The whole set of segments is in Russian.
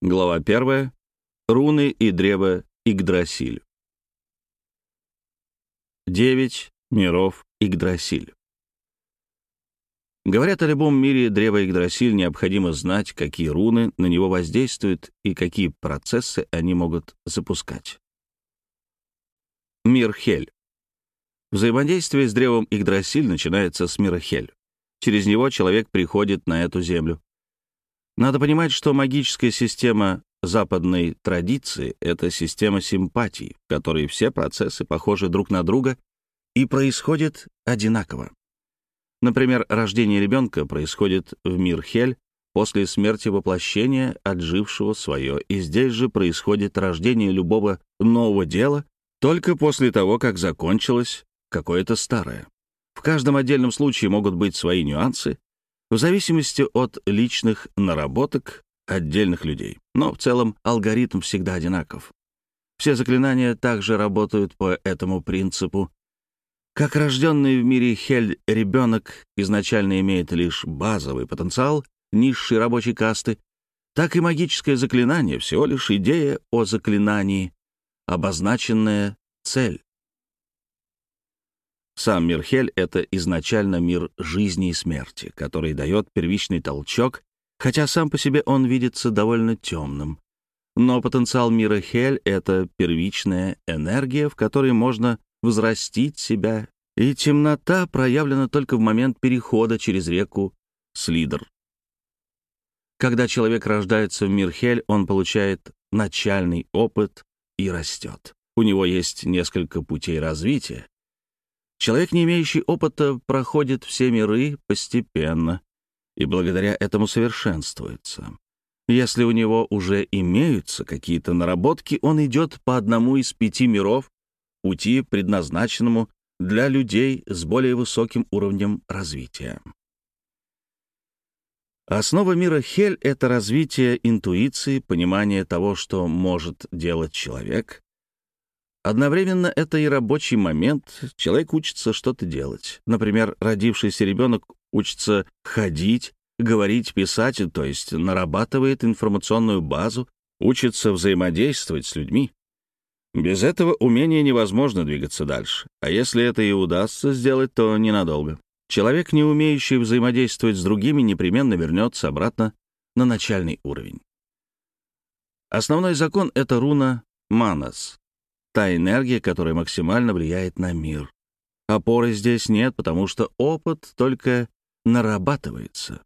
Глава 1. Руны и древо Игдрасиль. Девять миров Игдрасиль. Говорят, о любом мире древа Игдрасиль необходимо знать, какие руны на него воздействуют и какие процессы они могут запускать. Мир Хель. Взаимодействие с древом Игдрасиль начинается с мира Хель. Через него человек приходит на эту землю. Надо понимать, что магическая система западной традиции — это система симпатий, в которой все процессы похожи друг на друга и происходят одинаково. Например, рождение ребенка происходит в мир Хель после смерти воплощения, отжившего свое, и здесь же происходит рождение любого нового дела только после того, как закончилось какое-то старое. В каждом отдельном случае могут быть свои нюансы, в зависимости от личных наработок отдельных людей. Но в целом алгоритм всегда одинаков. Все заклинания также работают по этому принципу. Как рожденный в мире Хель ребенок изначально имеет лишь базовый потенциал низшей рабочей касты, так и магическое заклинание — всего лишь идея о заклинании, обозначенная цель. Сам мир Хель — это изначально мир жизни и смерти, который дает первичный толчок, хотя сам по себе он видится довольно темным. Но потенциал мира Хель — это первичная энергия, в которой можно взрастить себя, и темнота проявлена только в момент перехода через реку Слидер. Когда человек рождается в мир Хель, он получает начальный опыт и растет. У него есть несколько путей развития, Человек, не имеющий опыта, проходит все миры постепенно и благодаря этому совершенствуется. Если у него уже имеются какие-то наработки, он идет по одному из пяти миров, пути, предназначенному для людей с более высоким уровнем развития. Основа мира Хель — это развитие интуиции, понимание того, что может делать человек, Одновременно это и рабочий момент. Человек учится что-то делать. Например, родившийся ребенок учится ходить, говорить, писать, то есть нарабатывает информационную базу, учится взаимодействовать с людьми. Без этого умения невозможно двигаться дальше. А если это и удастся сделать, то ненадолго. Человек, не умеющий взаимодействовать с другими, непременно вернется обратно на начальный уровень. Основной закон — это руна Манас, та энергия, которая максимально влияет на мир. Опоры здесь нет, потому что опыт только нарабатывается.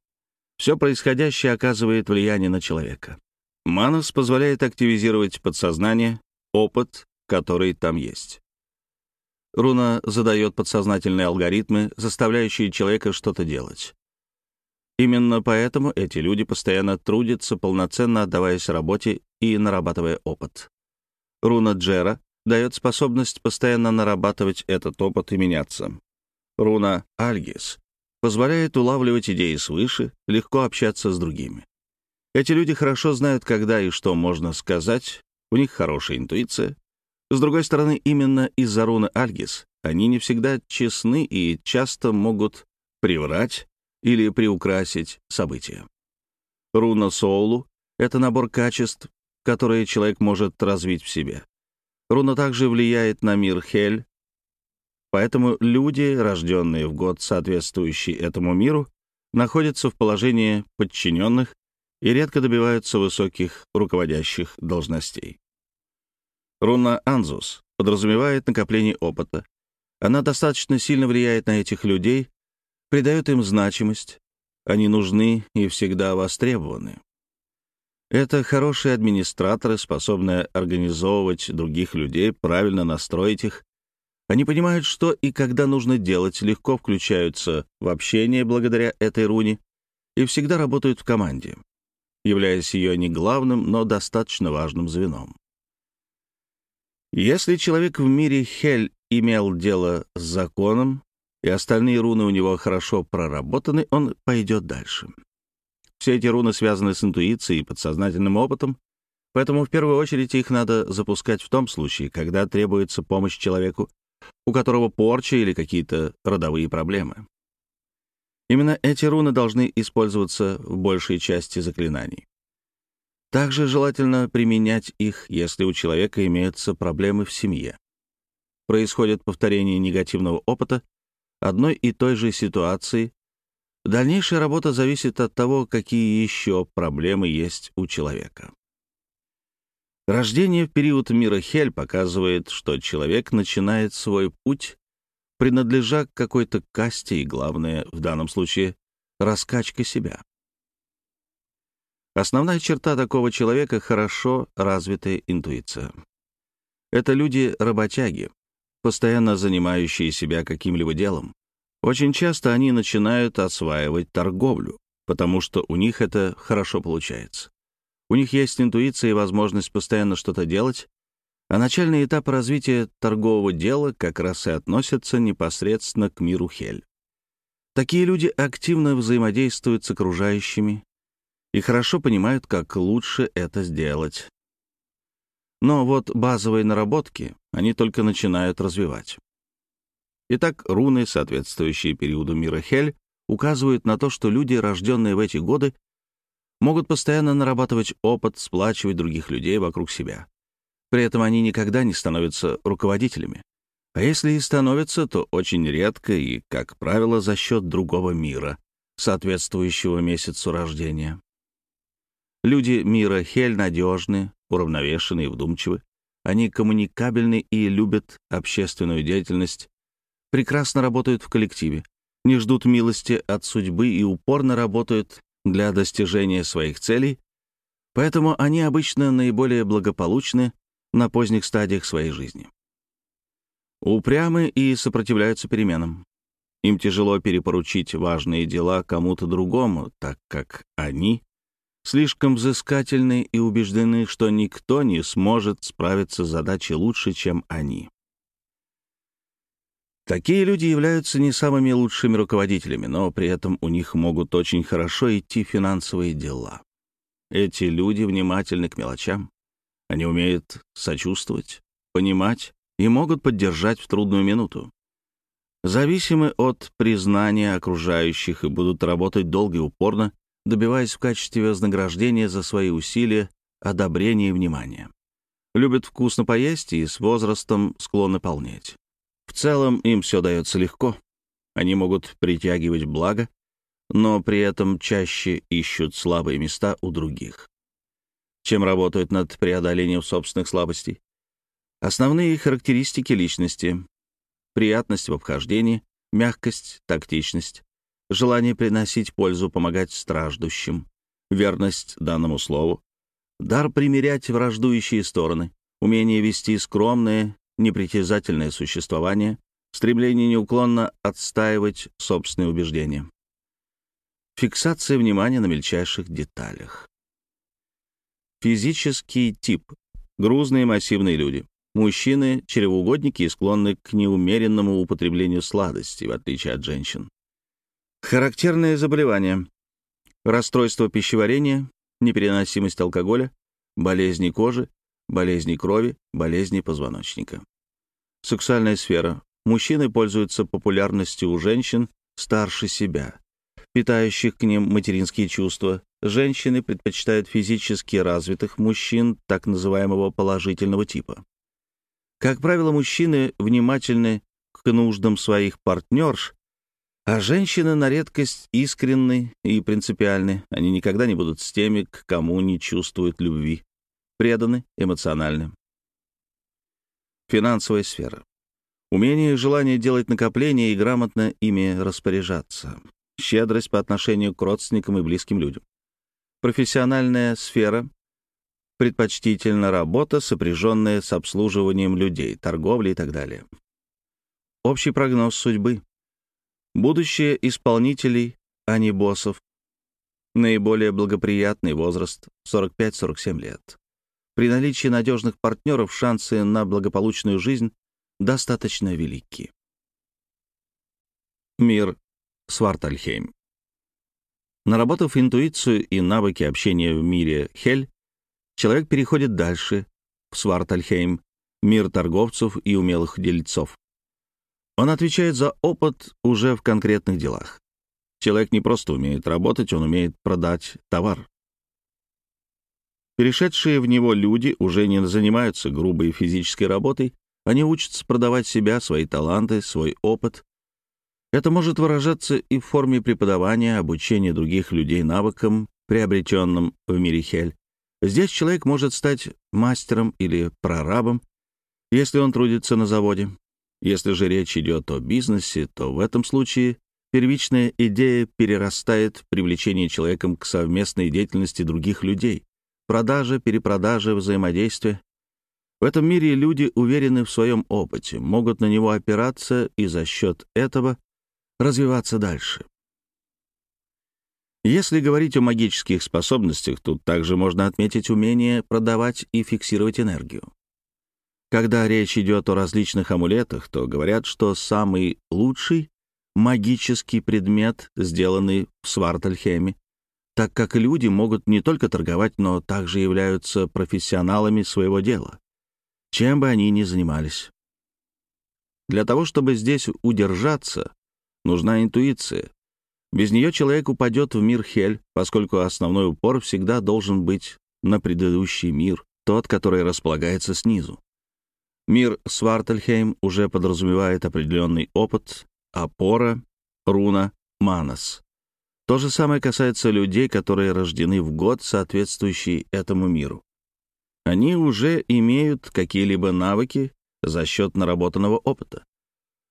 Все происходящее оказывает влияние на человека. Манас позволяет активизировать подсознание, опыт, который там есть. Руна задает подсознательные алгоритмы, заставляющие человека что-то делать. Именно поэтому эти люди постоянно трудятся, полноценно отдаваясь работе и нарабатывая опыт. Руна Джера дает способность постоянно нарабатывать этот опыт и меняться. Руна Альгис позволяет улавливать идеи свыше, легко общаться с другими. Эти люди хорошо знают, когда и что можно сказать, у них хорошая интуиция. С другой стороны, именно из-за руны Альгис они не всегда честны и часто могут приврать или приукрасить события. Руна Соулу — это набор качеств, которые человек может развить в себе. Руна также влияет на мир Хель, поэтому люди, рожденные в год, соответствующий этому миру, находятся в положении подчиненных и редко добиваются высоких руководящих должностей. Руна Анзус подразумевает накопление опыта. Она достаточно сильно влияет на этих людей, придает им значимость. Они нужны и всегда востребованы. Это хорошие администраторы, способные организовывать других людей, правильно настроить их. Они понимают, что и когда нужно делать, легко включаются в общение благодаря этой руне и всегда работают в команде, являясь ее не главным, но достаточно важным звеном. Если человек в мире Хель имел дело с законом, и остальные руны у него хорошо проработаны, он пойдет дальше. Все эти руны связаны с интуицией и подсознательным опытом, поэтому в первую очередь их надо запускать в том случае, когда требуется помощь человеку, у которого порча или какие-то родовые проблемы. Именно эти руны должны использоваться в большей части заклинаний. Также желательно применять их, если у человека имеются проблемы в семье. Происходит повторение негативного опыта одной и той же ситуации. Дальнейшая работа зависит от того, какие еще проблемы есть у человека. Рождение в период мира Хель показывает, что человек начинает свой путь, принадлежа к какой-то касте, и главное, в данном случае, раскачка себя. Основная черта такого человека — хорошо развитая интуиция. Это люди-работяги, постоянно занимающие себя каким-либо делом. Очень часто они начинают осваивать торговлю, потому что у них это хорошо получается. У них есть интуиция и возможность постоянно что-то делать, а начальные этапы развития торгового дела как раз и относятся непосредственно к миру Хель. Такие люди активно взаимодействуют с окружающими, и хорошо понимают, как лучше это сделать. Но вот базовые наработки они только начинают развивать. Итак, руны, соответствующие периоду мира Хель, указывают на то, что люди, рожденные в эти годы, могут постоянно нарабатывать опыт, сплачивать других людей вокруг себя. При этом они никогда не становятся руководителями. А если и становятся, то очень редко и, как правило, за счет другого мира, соответствующего месяцу рождения. Люди мира Хель надежны, уравновешены и вдумчивы. Они коммуникабельны и любят общественную деятельность, прекрасно работают в коллективе, не ждут милости от судьбы и упорно работают для достижения своих целей, поэтому они обычно наиболее благополучны на поздних стадиях своей жизни. Упрямы и сопротивляются переменам. Им тяжело перепоручить важные дела кому-то другому, так как они слишком взыскательны и убеждены, что никто не сможет справиться с задачей лучше, чем они. Такие люди являются не самыми лучшими руководителями, но при этом у них могут очень хорошо идти финансовые дела. Эти люди внимательны к мелочам. Они умеют сочувствовать, понимать и могут поддержать в трудную минуту. Зависимы от признания окружающих и будут работать долго и упорно, добиваясь в качестве вознаграждения за свои усилия одобрения и внимания. Любят вкусно поесть и с возрастом склонны полнеть. В целом им все дается легко. Они могут притягивать благо, но при этом чаще ищут слабые места у других. Чем работают над преодолением собственных слабостей? Основные характеристики личности — приятность в обхождении, мягкость, тактичность, желание приносить пользу, помогать страждущим, верность данному слову, дар примирять враждующие стороны, умение вести скромное, непритязательное существование, стремление неуклонно отстаивать собственные убеждения. Фиксация внимания на мельчайших деталях. Физический тип. Грузные массивные люди. Мужчины — чревоугодники и склонны к неумеренному употреблению сладостей, в отличие от женщин. Характерные заболевания. Расстройство пищеварения, непереносимость алкоголя, болезни кожи, болезни крови, болезни позвоночника. Сексуальная сфера. Мужчины пользуются популярностью у женщин старше себя, питающих к ним материнские чувства. Женщины предпочитают физически развитых мужчин так называемого положительного типа. Как правило, мужчины внимательны к нуждам своих партнерш а женщины на редкость искренны и принципиальны. Они никогда не будут с теми, к кому не чувствуют любви. Преданы эмоциональны. Финансовая сфера. Умение и желание делать накопления и грамотно ими распоряжаться. Щедрость по отношению к родственникам и близким людям. Профессиональная сфера. Предпочтительна работа, сопряженная с обслуживанием людей, торговлей и так далее. Общий прогноз судьбы. Будущее исполнителей, а не боссов. Наиболее благоприятный возраст — 45-47 лет. При наличии надежных партнеров шансы на благополучную жизнь достаточно велики. Мир Свартальхейм. Наработав интуицию и навыки общения в мире Хель, человек переходит дальше, в Свартальхейм, мир торговцев и умелых дельцов. Он отвечает за опыт уже в конкретных делах. Человек не просто умеет работать, он умеет продать товар. Перешедшие в него люди уже не занимаются грубой физической работой, они учатся продавать себя, свои таланты, свой опыт. Это может выражаться и в форме преподавания, обучения других людей навыкам, приобретенным в мире Хель. Здесь человек может стать мастером или прорабом, если он трудится на заводе. Если же речь идет о бизнесе, то в этом случае первичная идея перерастает в привлечение человеком к совместной деятельности других людей, продажа, перепродажа, взаимодействие. В этом мире люди уверены в своем опыте, могут на него опираться и за счет этого развиваться дальше. Если говорить о магических способностях, тут также можно отметить умение продавать и фиксировать энергию. Когда речь идет о различных амулетах, то говорят, что самый лучший — магический предмет, сделанный в Свартальхеме, так как люди могут не только торговать, но также являются профессионалами своего дела, чем бы они ни занимались. Для того, чтобы здесь удержаться, нужна интуиция. Без нее человек упадет в мир Хель, поскольку основной упор всегда должен быть на предыдущий мир, тот, который располагается снизу. Мир Свартельхейм уже подразумевает определенный опыт, опора, руна, манас. То же самое касается людей, которые рождены в год, соответствующий этому миру. Они уже имеют какие-либо навыки за счет наработанного опыта.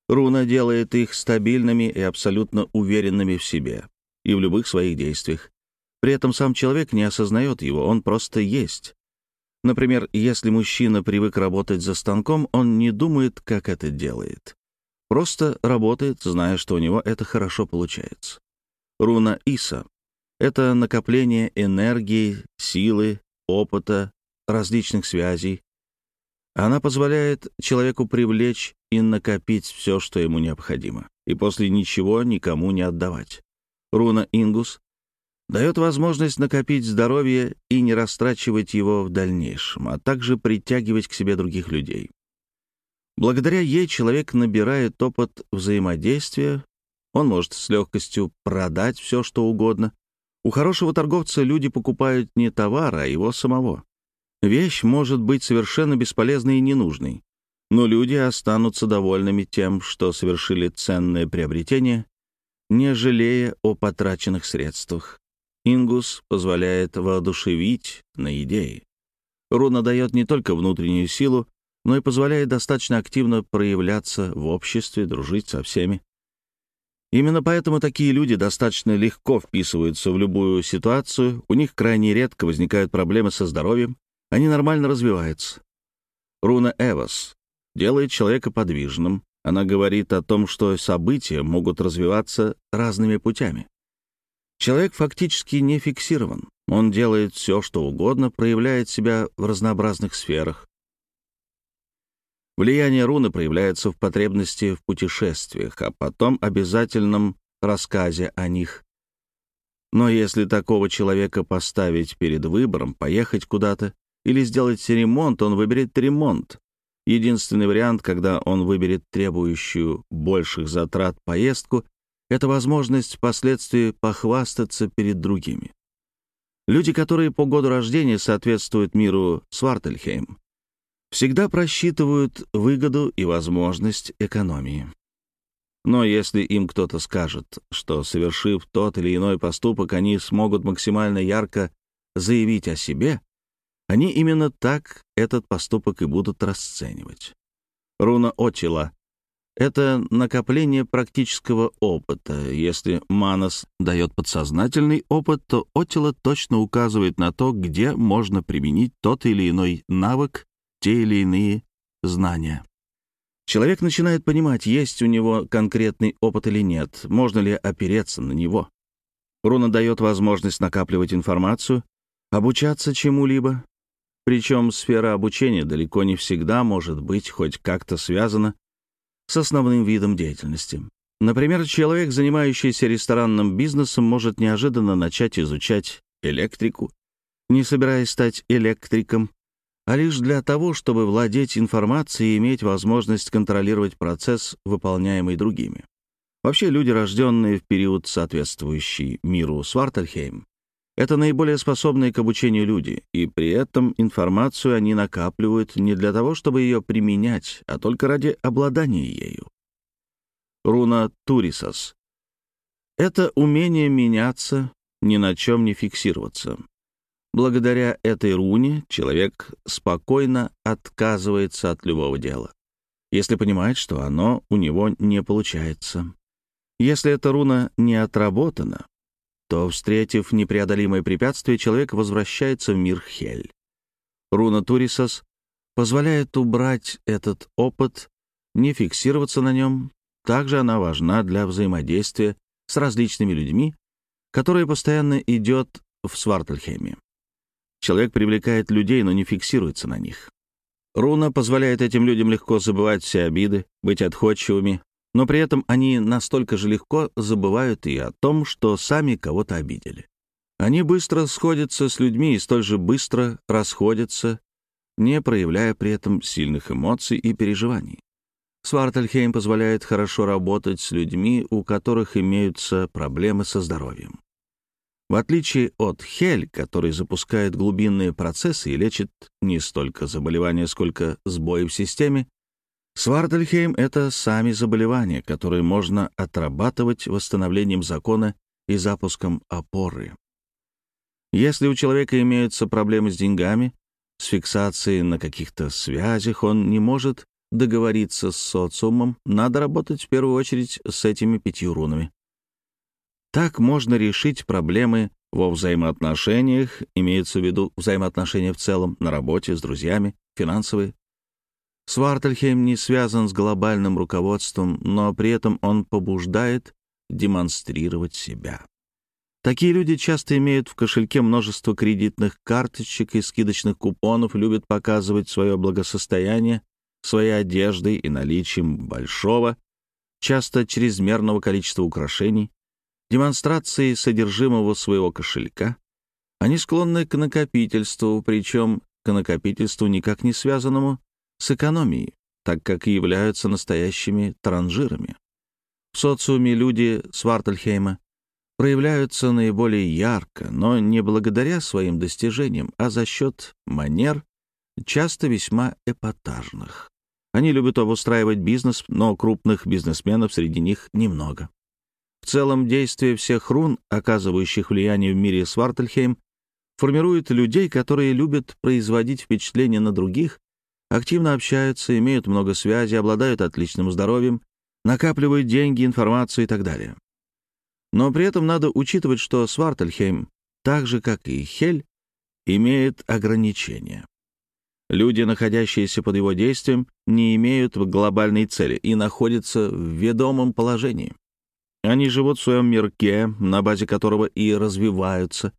Руна делает их стабильными и абсолютно уверенными в себе и в любых своих действиях. При этом сам человек не осознает его, он просто есть. Например, если мужчина привык работать за станком, он не думает, как это делает. Просто работает, зная, что у него это хорошо получается. Руна Иса — это накопление энергии, силы, опыта, различных связей. Она позволяет человеку привлечь и накопить все, что ему необходимо, и после ничего никому не отдавать. Руна Ингус дает возможность накопить здоровье и не растрачивать его в дальнейшем, а также притягивать к себе других людей. Благодаря ей человек набирает опыт взаимодействия, он может с легкостью продать все, что угодно. У хорошего торговца люди покупают не товар, а его самого. Вещь может быть совершенно бесполезной и ненужной, но люди останутся довольными тем, что совершили ценное приобретение, не жалея о потраченных средствах. Ингус позволяет воодушевить на идеи. Руна дает не только внутреннюю силу, но и позволяет достаточно активно проявляться в обществе, дружить со всеми. Именно поэтому такие люди достаточно легко вписываются в любую ситуацию, у них крайне редко возникают проблемы со здоровьем, они нормально развиваются. Руна Эвас делает человека подвижным, она говорит о том, что события могут развиваться разными путями. Человек фактически не фиксирован, он делает все, что угодно, проявляет себя в разнообразных сферах, Влияние руны проявляется в потребности в путешествиях, а потом обязательном рассказе о них. Но если такого человека поставить перед выбором поехать куда-то или сделать ремонт, он выберет ремонт. Единственный вариант, когда он выберет требующую больших затрат поездку, это возможность впоследствии похвастаться перед другими. Люди, которые по году рождения соответствуют миру Свартельхейм, всегда просчитывают выгоду и возможность экономии. Но если им кто-то скажет, что, совершив тот или иной поступок, они смогут максимально ярко заявить о себе, они именно так этот поступок и будут расценивать. Руна Отила — это накопление практического опыта. Если Манас дает подсознательный опыт, то Отила точно указывает на то, где можно применить тот или иной навык те или иные знания. Человек начинает понимать, есть у него конкретный опыт или нет, можно ли опереться на него. Руна дает возможность накапливать информацию, обучаться чему-либо. Причем сфера обучения далеко не всегда может быть хоть как-то связана с основным видом деятельности. Например, человек, занимающийся ресторанным бизнесом, может неожиданно начать изучать электрику, не собираясь стать электриком, а лишь для того, чтобы владеть информацией и иметь возможность контролировать процесс, выполняемый другими. Вообще, люди, рожденные в период, соответствующий миру Свартельхейм, Это наиболее способные к обучению люди, и при этом информацию они накапливают не для того, чтобы ее применять, а только ради обладания ею. Руна Турисас. Это умение меняться, ни на чем не фиксироваться. Благодаря этой руне человек спокойно отказывается от любого дела, если понимает, что оно у него не получается. Если эта руна не отработана, то, встретив непреодолимое препятствие, человек возвращается в мир Хель. Руна Турисас позволяет убрать этот опыт, не фиксироваться на нем. Также она важна для взаимодействия с различными людьми, которые постоянно идет в Свартельхеме. Человек привлекает людей, но не фиксируется на них. Руна позволяет этим людям легко забывать все обиды, быть отходчивыми, но при этом они настолько же легко забывают и о том, что сами кого-то обидели. Они быстро сходятся с людьми и столь же быстро расходятся, не проявляя при этом сильных эмоций и переживаний. Свартельхейм позволяет хорошо работать с людьми, у которых имеются проблемы со здоровьем. В отличие от Хель, который запускает глубинные процессы и лечит не столько заболевания, сколько сбои в системе, Свардельхейм — это сами заболевания, которые можно отрабатывать восстановлением закона и запуском опоры. Если у человека имеются проблемы с деньгами, с фиксацией на каких-то связях, он не может договориться с социумом, надо работать в первую очередь с этими пятью рунами. Так можно решить проблемы во взаимоотношениях, имеется в виду взаимоотношения в целом, на работе, с друзьями, финансовые, Свартельхейм не связан с глобальным руководством, но при этом он побуждает демонстрировать себя. Такие люди часто имеют в кошельке множество кредитных карточек и скидочных купонов, любят показывать свое благосостояние своей одеждой и наличием большого, часто чрезмерного количества украшений, демонстрацией содержимого своего кошелька. Они склонны к накопительству, причем к накопительству никак не связанному с экономией, так как являются настоящими транжирами. В социуме люди Свартельхейма проявляются наиболее ярко, но не благодаря своим достижениям, а за счет манер, часто весьма эпатажных. Они любят обустраивать бизнес, но крупных бизнесменов среди них немного. В целом, действие всех рун, оказывающих влияние в мире Свартельхейм, формирует людей, которые любят производить впечатление на других активно общаются, имеют много связей, обладают отличным здоровьем, накапливают деньги, информацию и так далее. Но при этом надо учитывать, что Свартельхейм, так же как и Хель, имеет ограничения. Люди, находящиеся под его действием, не имеют глобальной цели и находятся в ведомом положении. Они живут в своем мирке, на базе которого и развиваются.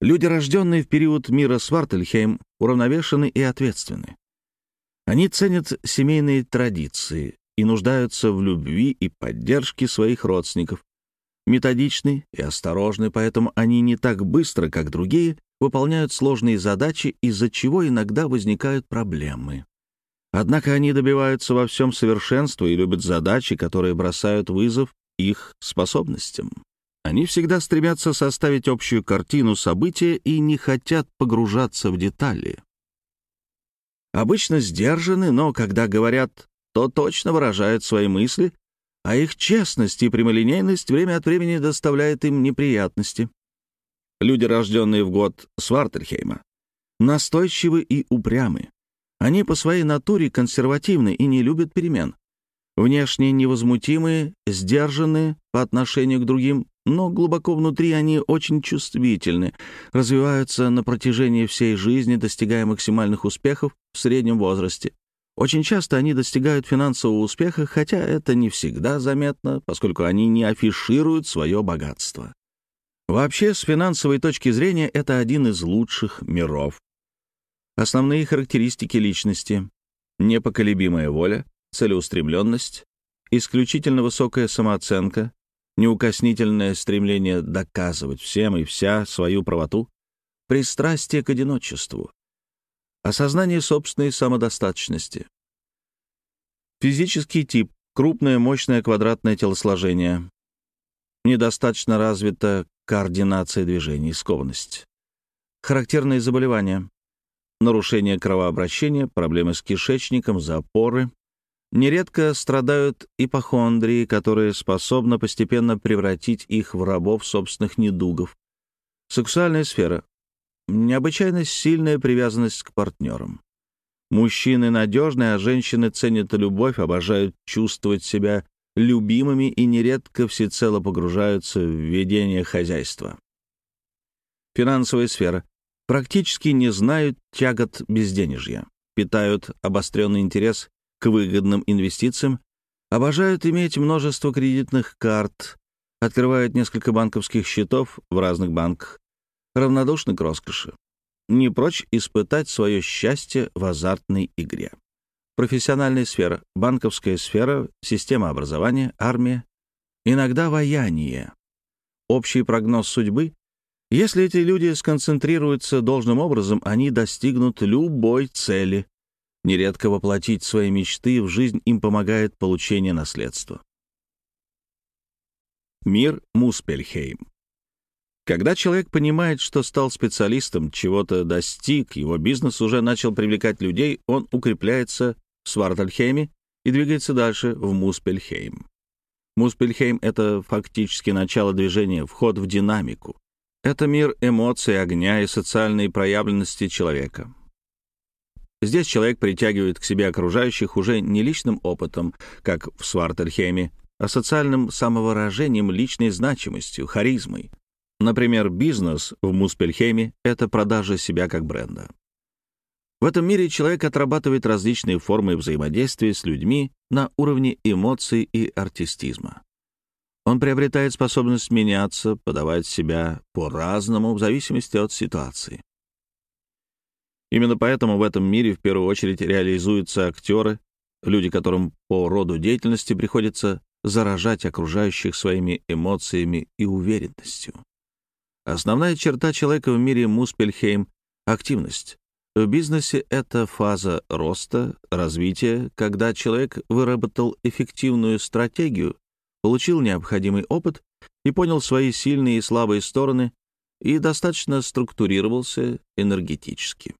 Люди, рожденные в период мира Свартельхейм, уравновешены и ответственны. Они ценят семейные традиции и нуждаются в любви и поддержке своих родственников. Методичны и осторожны, поэтому они не так быстро, как другие, выполняют сложные задачи, из-за чего иногда возникают проблемы. Однако они добиваются во всем совершенства и любят задачи, которые бросают вызов их способностям. Они всегда стремятся составить общую картину события и не хотят погружаться в детали обычно сдержаны, но когда говорят, то точно выражают свои мысли, а их честность и прямолинейность время от времени доставляет им неприятности. Люди, рожденные в год Свартельхейма, настойчивы и упрямы. Они по своей натуре консервативны и не любят перемен. Внешне невозмутимые, сдержанные по отношению к другим, но глубоко внутри они очень чувствительны, развиваются на протяжении всей жизни, достигая максимальных успехов в среднем возрасте. Очень часто они достигают финансового успеха, хотя это не всегда заметно, поскольку они не афишируют свое богатство. Вообще, с финансовой точки зрения, это один из лучших миров. Основные характеристики личности — непоколебимая воля, целеустремленность, исключительно высокая самооценка, неукоснительное стремление доказывать всем и вся свою правоту, пристрастие к одиночеству, осознание собственной самодостаточности. Физический тип — крупное, мощное квадратное телосложение. Недостаточно развита координация движений, скованность. Характерные заболевания. Нарушение кровообращения, проблемы с кишечником, запоры. Нередко страдают ипохондрии, которые способны постепенно превратить их в рабов собственных недугов. Сексуальная сфера. Необычайно сильная привязанность к партнерам. Мужчины надежны, а женщины ценят любовь, обожают чувствовать себя любимыми и нередко всецело погружаются в ведение хозяйства. Финансовая сфера. Практически не знают тягот безденежья, питают обостренный интерес к выгодным инвестициям, обожают иметь множество кредитных карт, открывают несколько банковских счетов в разных банках, равнодушны к роскоши, не прочь испытать свое счастье в азартной игре. Профессиональная сфера, банковская сфера, система образования, армия, иногда вояние. Общий прогноз судьбы если эти люди сконцентрируются должным образом, они достигнут любой цели. Нередко воплотить свои мечты в жизнь им помогает получение наследства. Мир Муспельхейм когда человек понимает, что стал специалистом, чего-то достиг, его бизнес уже начал привлекать людей, он укрепляется в Свартальхейме и двигается дальше в Муспельхейм. Муспельхейм — это фактически начало движения, вход в динамику. Это мир эмоций, огня и социальной проявленности человека. Здесь человек притягивает к себе окружающих уже не личным опытом, как в Свартельхеме, а социальным самовыражением, личной значимостью, харизмой. Например, бизнес в Муспельхеме — это продажа себя как бренда. В этом мире человек отрабатывает различные формы взаимодействия с людьми на уровне эмоций и артистизма. Он приобретает способность меняться, подавать себя по-разному в зависимости от ситуации. Именно поэтому в этом мире в первую очередь реализуются актеры, люди, которым по роду деятельности приходится заражать окружающих своими эмоциями и уверенностью. Основная черта человека в мире Муспельхейм — активность. В бизнесе это фаза роста, развития, когда человек выработал эффективную стратегию, получил необходимый опыт и понял свои сильные и слабые стороны и достаточно структурировался энергетически.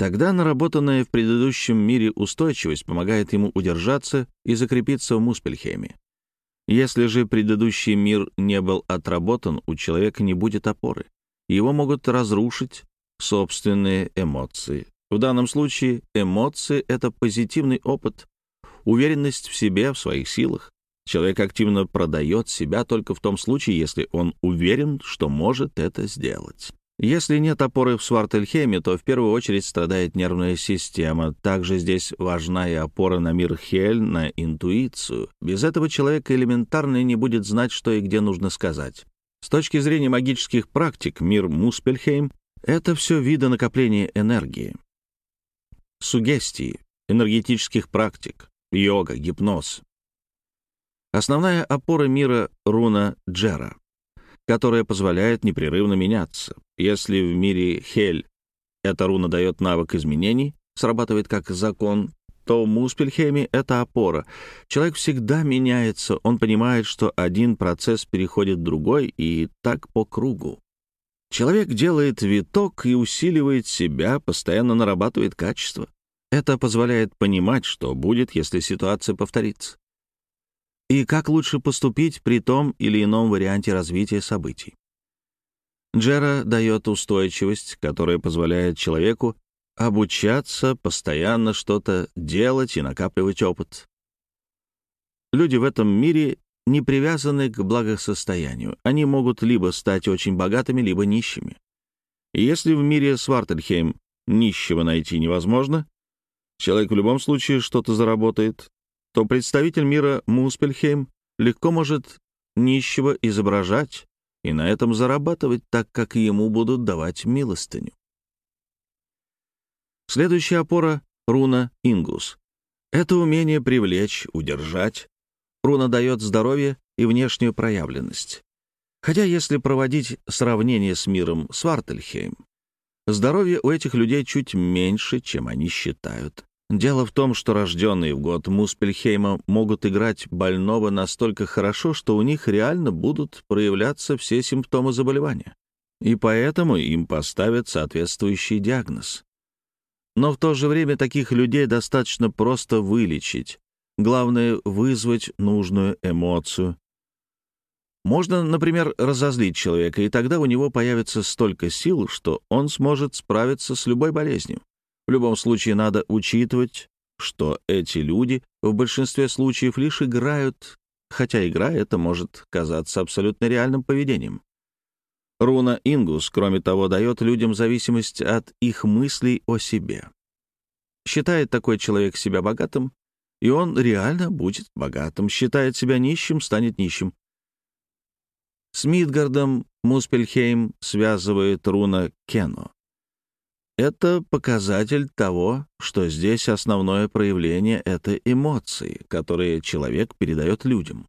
Тогда наработанная в предыдущем мире устойчивость помогает ему удержаться и закрепиться в Муспельхейме. Если же предыдущий мир не был отработан, у человека не будет опоры. Его могут разрушить собственные эмоции. В данном случае эмоции — это позитивный опыт, уверенность в себе, в своих силах. Человек активно продает себя только в том случае, если он уверен, что может это сделать. Если нет опоры в Свартельхеме, то в первую очередь страдает нервная система. Также здесь важна и опора на мир Хель, на интуицию. Без этого человек элементарно не будет знать, что и где нужно сказать. С точки зрения магических практик, мир Муспельхейм — это все виды накопления энергии. Сугестии, энергетических практик, йога, гипноз. Основная опора мира — руна Джера которая позволяет непрерывно меняться. Если в мире Хель эта руна дает навык изменений, срабатывает как закон, то в Муспельхеме — это опора. Человек всегда меняется, он понимает, что один процесс переходит в другой, и так по кругу. Человек делает виток и усиливает себя, постоянно нарабатывает качество. Это позволяет понимать, что будет, если ситуация повторится и как лучше поступить при том или ином варианте развития событий. Джера дает устойчивость, которая позволяет человеку обучаться, постоянно что-то делать и накапливать опыт. Люди в этом мире не привязаны к благосостоянию. Они могут либо стать очень богатыми, либо нищими. И если в мире Свартельхейм нищего найти невозможно, человек в любом случае что-то заработает, то представитель мира Муспельхейм легко может нищего изображать и на этом зарабатывать так, как ему будут давать милостыню. Следующая опора — руна Ингус. Это умение привлечь, удержать. Руна дает здоровье и внешнюю проявленность. Хотя если проводить сравнение с миром Свартельхейм, здоровье у этих людей чуть меньше, чем они считают. Дело в том, что рожденные в год Муспельхейма могут играть больного настолько хорошо, что у них реально будут проявляться все симптомы заболевания. И поэтому им поставят соответствующий диагноз. Но в то же время таких людей достаточно просто вылечить. Главное — вызвать нужную эмоцию. Можно, например, разозлить человека, и тогда у него появится столько сил, что он сможет справиться с любой болезнью. В любом случае надо учитывать, что эти люди в большинстве случаев лишь играют, хотя игра это может казаться абсолютно реальным поведением. Руна Ингус, кроме того, дает людям зависимость от их мыслей о себе. Считает такой человек себя богатым, и он реально будет богатым. Считает себя нищим, станет нищим. С Мидгардом Муспельхейм связывает руна Кено. Это показатель того, что здесь основное проявление — это эмоции, которые человек передает людям.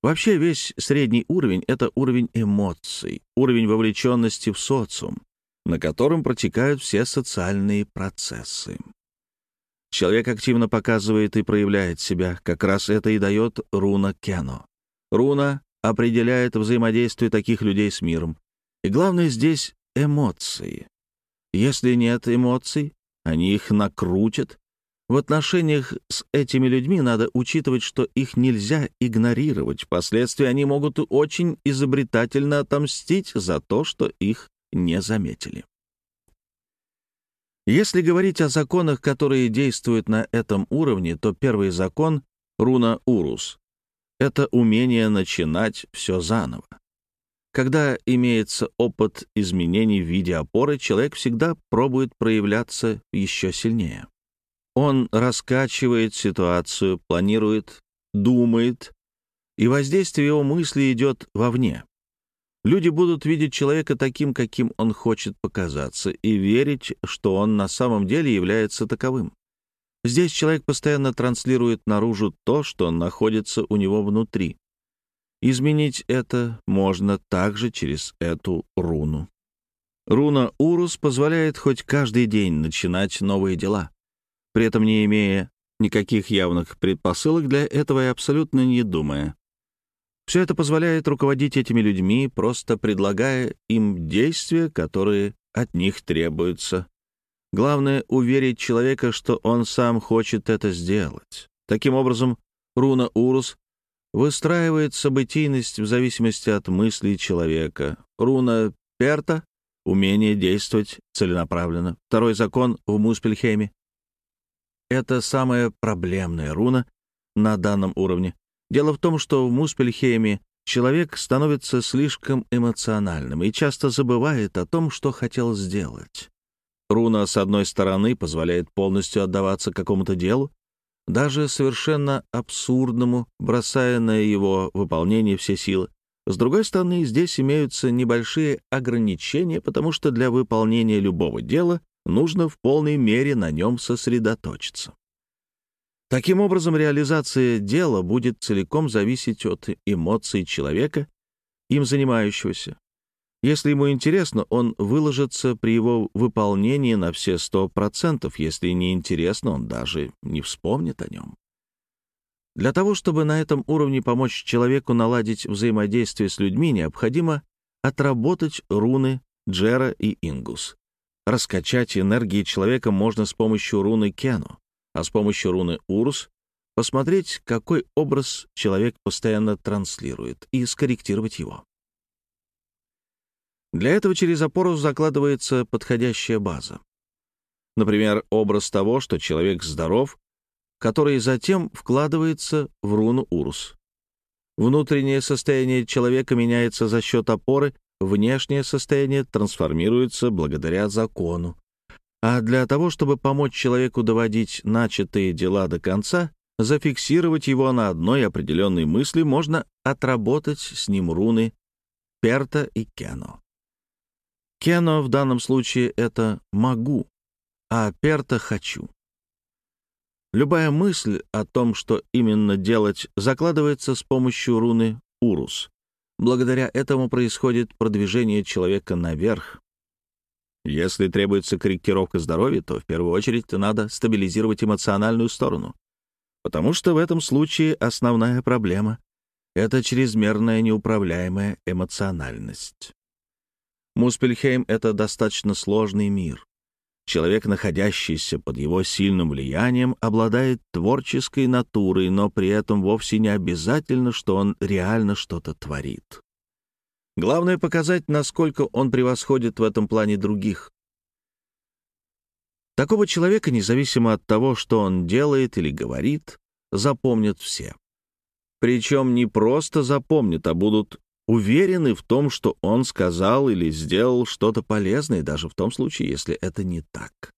Вообще весь средний уровень — это уровень эмоций, уровень вовлеченности в социум, на котором протекают все социальные процессы. Человек активно показывает и проявляет себя, как раз это и дает руна Кено. Руна определяет взаимодействие таких людей с миром. И главное здесь — эмоции. Если нет эмоций, они их накрутят. В отношениях с этими людьми надо учитывать, что их нельзя игнорировать. Впоследствии они могут очень изобретательно отомстить за то, что их не заметили. Если говорить о законах, которые действуют на этом уровне, то первый закон — руна Урус — это умение начинать все заново. Когда имеется опыт изменений в виде опоры, человек всегда пробует проявляться еще сильнее. Он раскачивает ситуацию, планирует, думает, и воздействие его мысли идет вовне. Люди будут видеть человека таким, каким он хочет показаться, и верить, что он на самом деле является таковым. Здесь человек постоянно транслирует наружу то, что находится у него внутри. Изменить это можно также через эту руну. Руна Урус позволяет хоть каждый день начинать новые дела, при этом не имея никаких явных предпосылок для этого и абсолютно не думая. Все это позволяет руководить этими людьми, просто предлагая им действия, которые от них требуются. Главное — уверить человека, что он сам хочет это сделать. Таким образом, руна Урус выстраивает событийность в зависимости от мыслей человека. Руна Перта — умение действовать целенаправленно. Второй закон в Муспельхейме. Это самая проблемная руна на данном уровне. Дело в том, что в Муспельхейме человек становится слишком эмоциональным и часто забывает о том, что хотел сделать. Руна, с одной стороны, позволяет полностью отдаваться какому-то делу, даже совершенно абсурдному, бросая на его выполнение все силы. С другой стороны, здесь имеются небольшие ограничения, потому что для выполнения любого дела нужно в полной мере на нем сосредоточиться. Таким образом, реализация дела будет целиком зависеть от эмоций человека, им занимающегося, если ему интересно, он выложится при его выполнении на все сто процентов. Если не интересно, он даже не вспомнит о нем. Для того, чтобы на этом уровне помочь человеку наладить взаимодействие с людьми, необходимо отработать руны Джера и Ингус. Раскачать энергии человека можно с помощью руны Кену, а с помощью руны Урус посмотреть, какой образ человек постоянно транслирует, и скорректировать его. Для этого через опору закладывается подходящая база. Например, образ того, что человек здоров, который затем вкладывается в руну Урус. Внутреннее состояние человека меняется за счет опоры, внешнее состояние трансформируется благодаря закону. А для того, чтобы помочь человеку доводить начатые дела до конца, зафиксировать его на одной определенной мысли, можно отработать с ним руны Перта и Кено. Кено в данном случае это «могу», а Перта «хочу». Любая мысль о том, что именно делать, закладывается с помощью руны «урус». Благодаря этому происходит продвижение человека наверх. Если требуется корректировка здоровья, то в первую очередь надо стабилизировать эмоциональную сторону, потому что в этом случае основная проблема — это чрезмерная неуправляемая эмоциональность. Муспельхейм — это достаточно сложный мир. Человек, находящийся под его сильным влиянием, обладает творческой натурой, но при этом вовсе не обязательно, что он реально что-то творит. Главное — показать, насколько он превосходит в этом плане других. Такого человека, независимо от того, что он делает или говорит, запомнят все. Причем не просто запомнят, а будут уверены в том, что он сказал или сделал что-то полезное, даже в том случае, если это не так.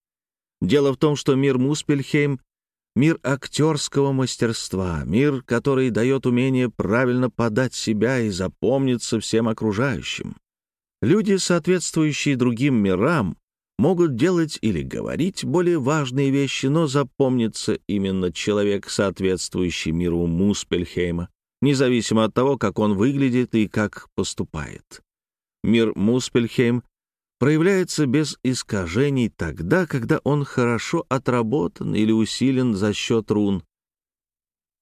Дело в том, что мир Муспельхейм — мир актерского мастерства, мир, который дает умение правильно подать себя и запомниться всем окружающим. Люди, соответствующие другим мирам, могут делать или говорить более важные вещи, но запомнится именно человек, соответствующий миру Муспельхейма независимо от того, как он выглядит и как поступает. Мир Муспельхейм проявляется без искажений тогда, когда он хорошо отработан или усилен за счет рун.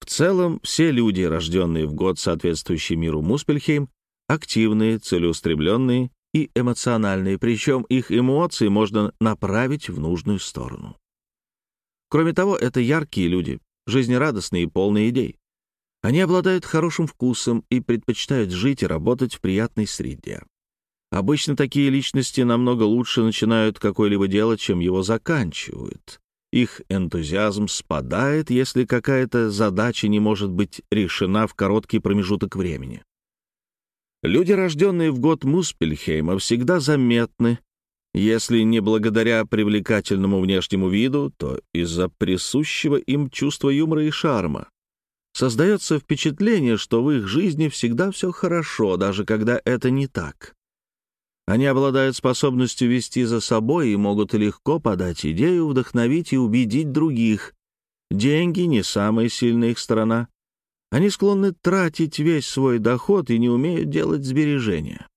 В целом, все люди, рожденные в год, соответствующий миру Муспельхейм, активные, целеустремленные и эмоциональные, причем их эмоции можно направить в нужную сторону. Кроме того, это яркие люди, жизнерадостные и полные идей. Они обладают хорошим вкусом и предпочитают жить и работать в приятной среде. Обычно такие личности намного лучше начинают какое-либо дело, чем его заканчивают. Их энтузиазм спадает, если какая-то задача не может быть решена в короткий промежуток времени. Люди, рожденные в год Муспельхейма, всегда заметны, если не благодаря привлекательному внешнему виду, то из-за присущего им чувства юмора и шарма. Создается впечатление, что в их жизни всегда все хорошо, даже когда это не так. Они обладают способностью вести за собой и могут легко подать идею, вдохновить и убедить других. Деньги — не самая сильная их сторона. Они склонны тратить весь свой доход и не умеют делать сбережения.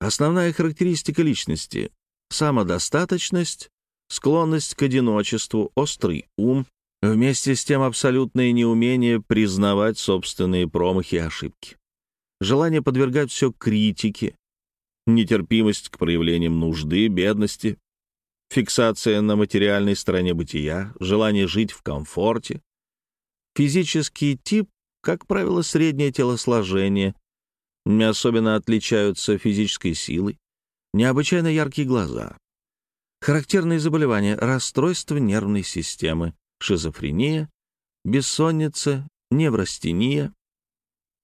Основная характеристика личности — самодостаточность, склонность к одиночеству, острый ум, Вместе с тем абсолютное неумение признавать собственные промахи и ошибки. Желание подвергать все критике, нетерпимость к проявлениям нужды, бедности, фиксация на материальной стороне бытия, желание жить в комфорте. Физический тип, как правило, среднее телосложение, не особенно отличаются физической силой, необычайно яркие глаза. Характерные заболевания, расстройство нервной системы, шизофрения, бессонница, неврастения.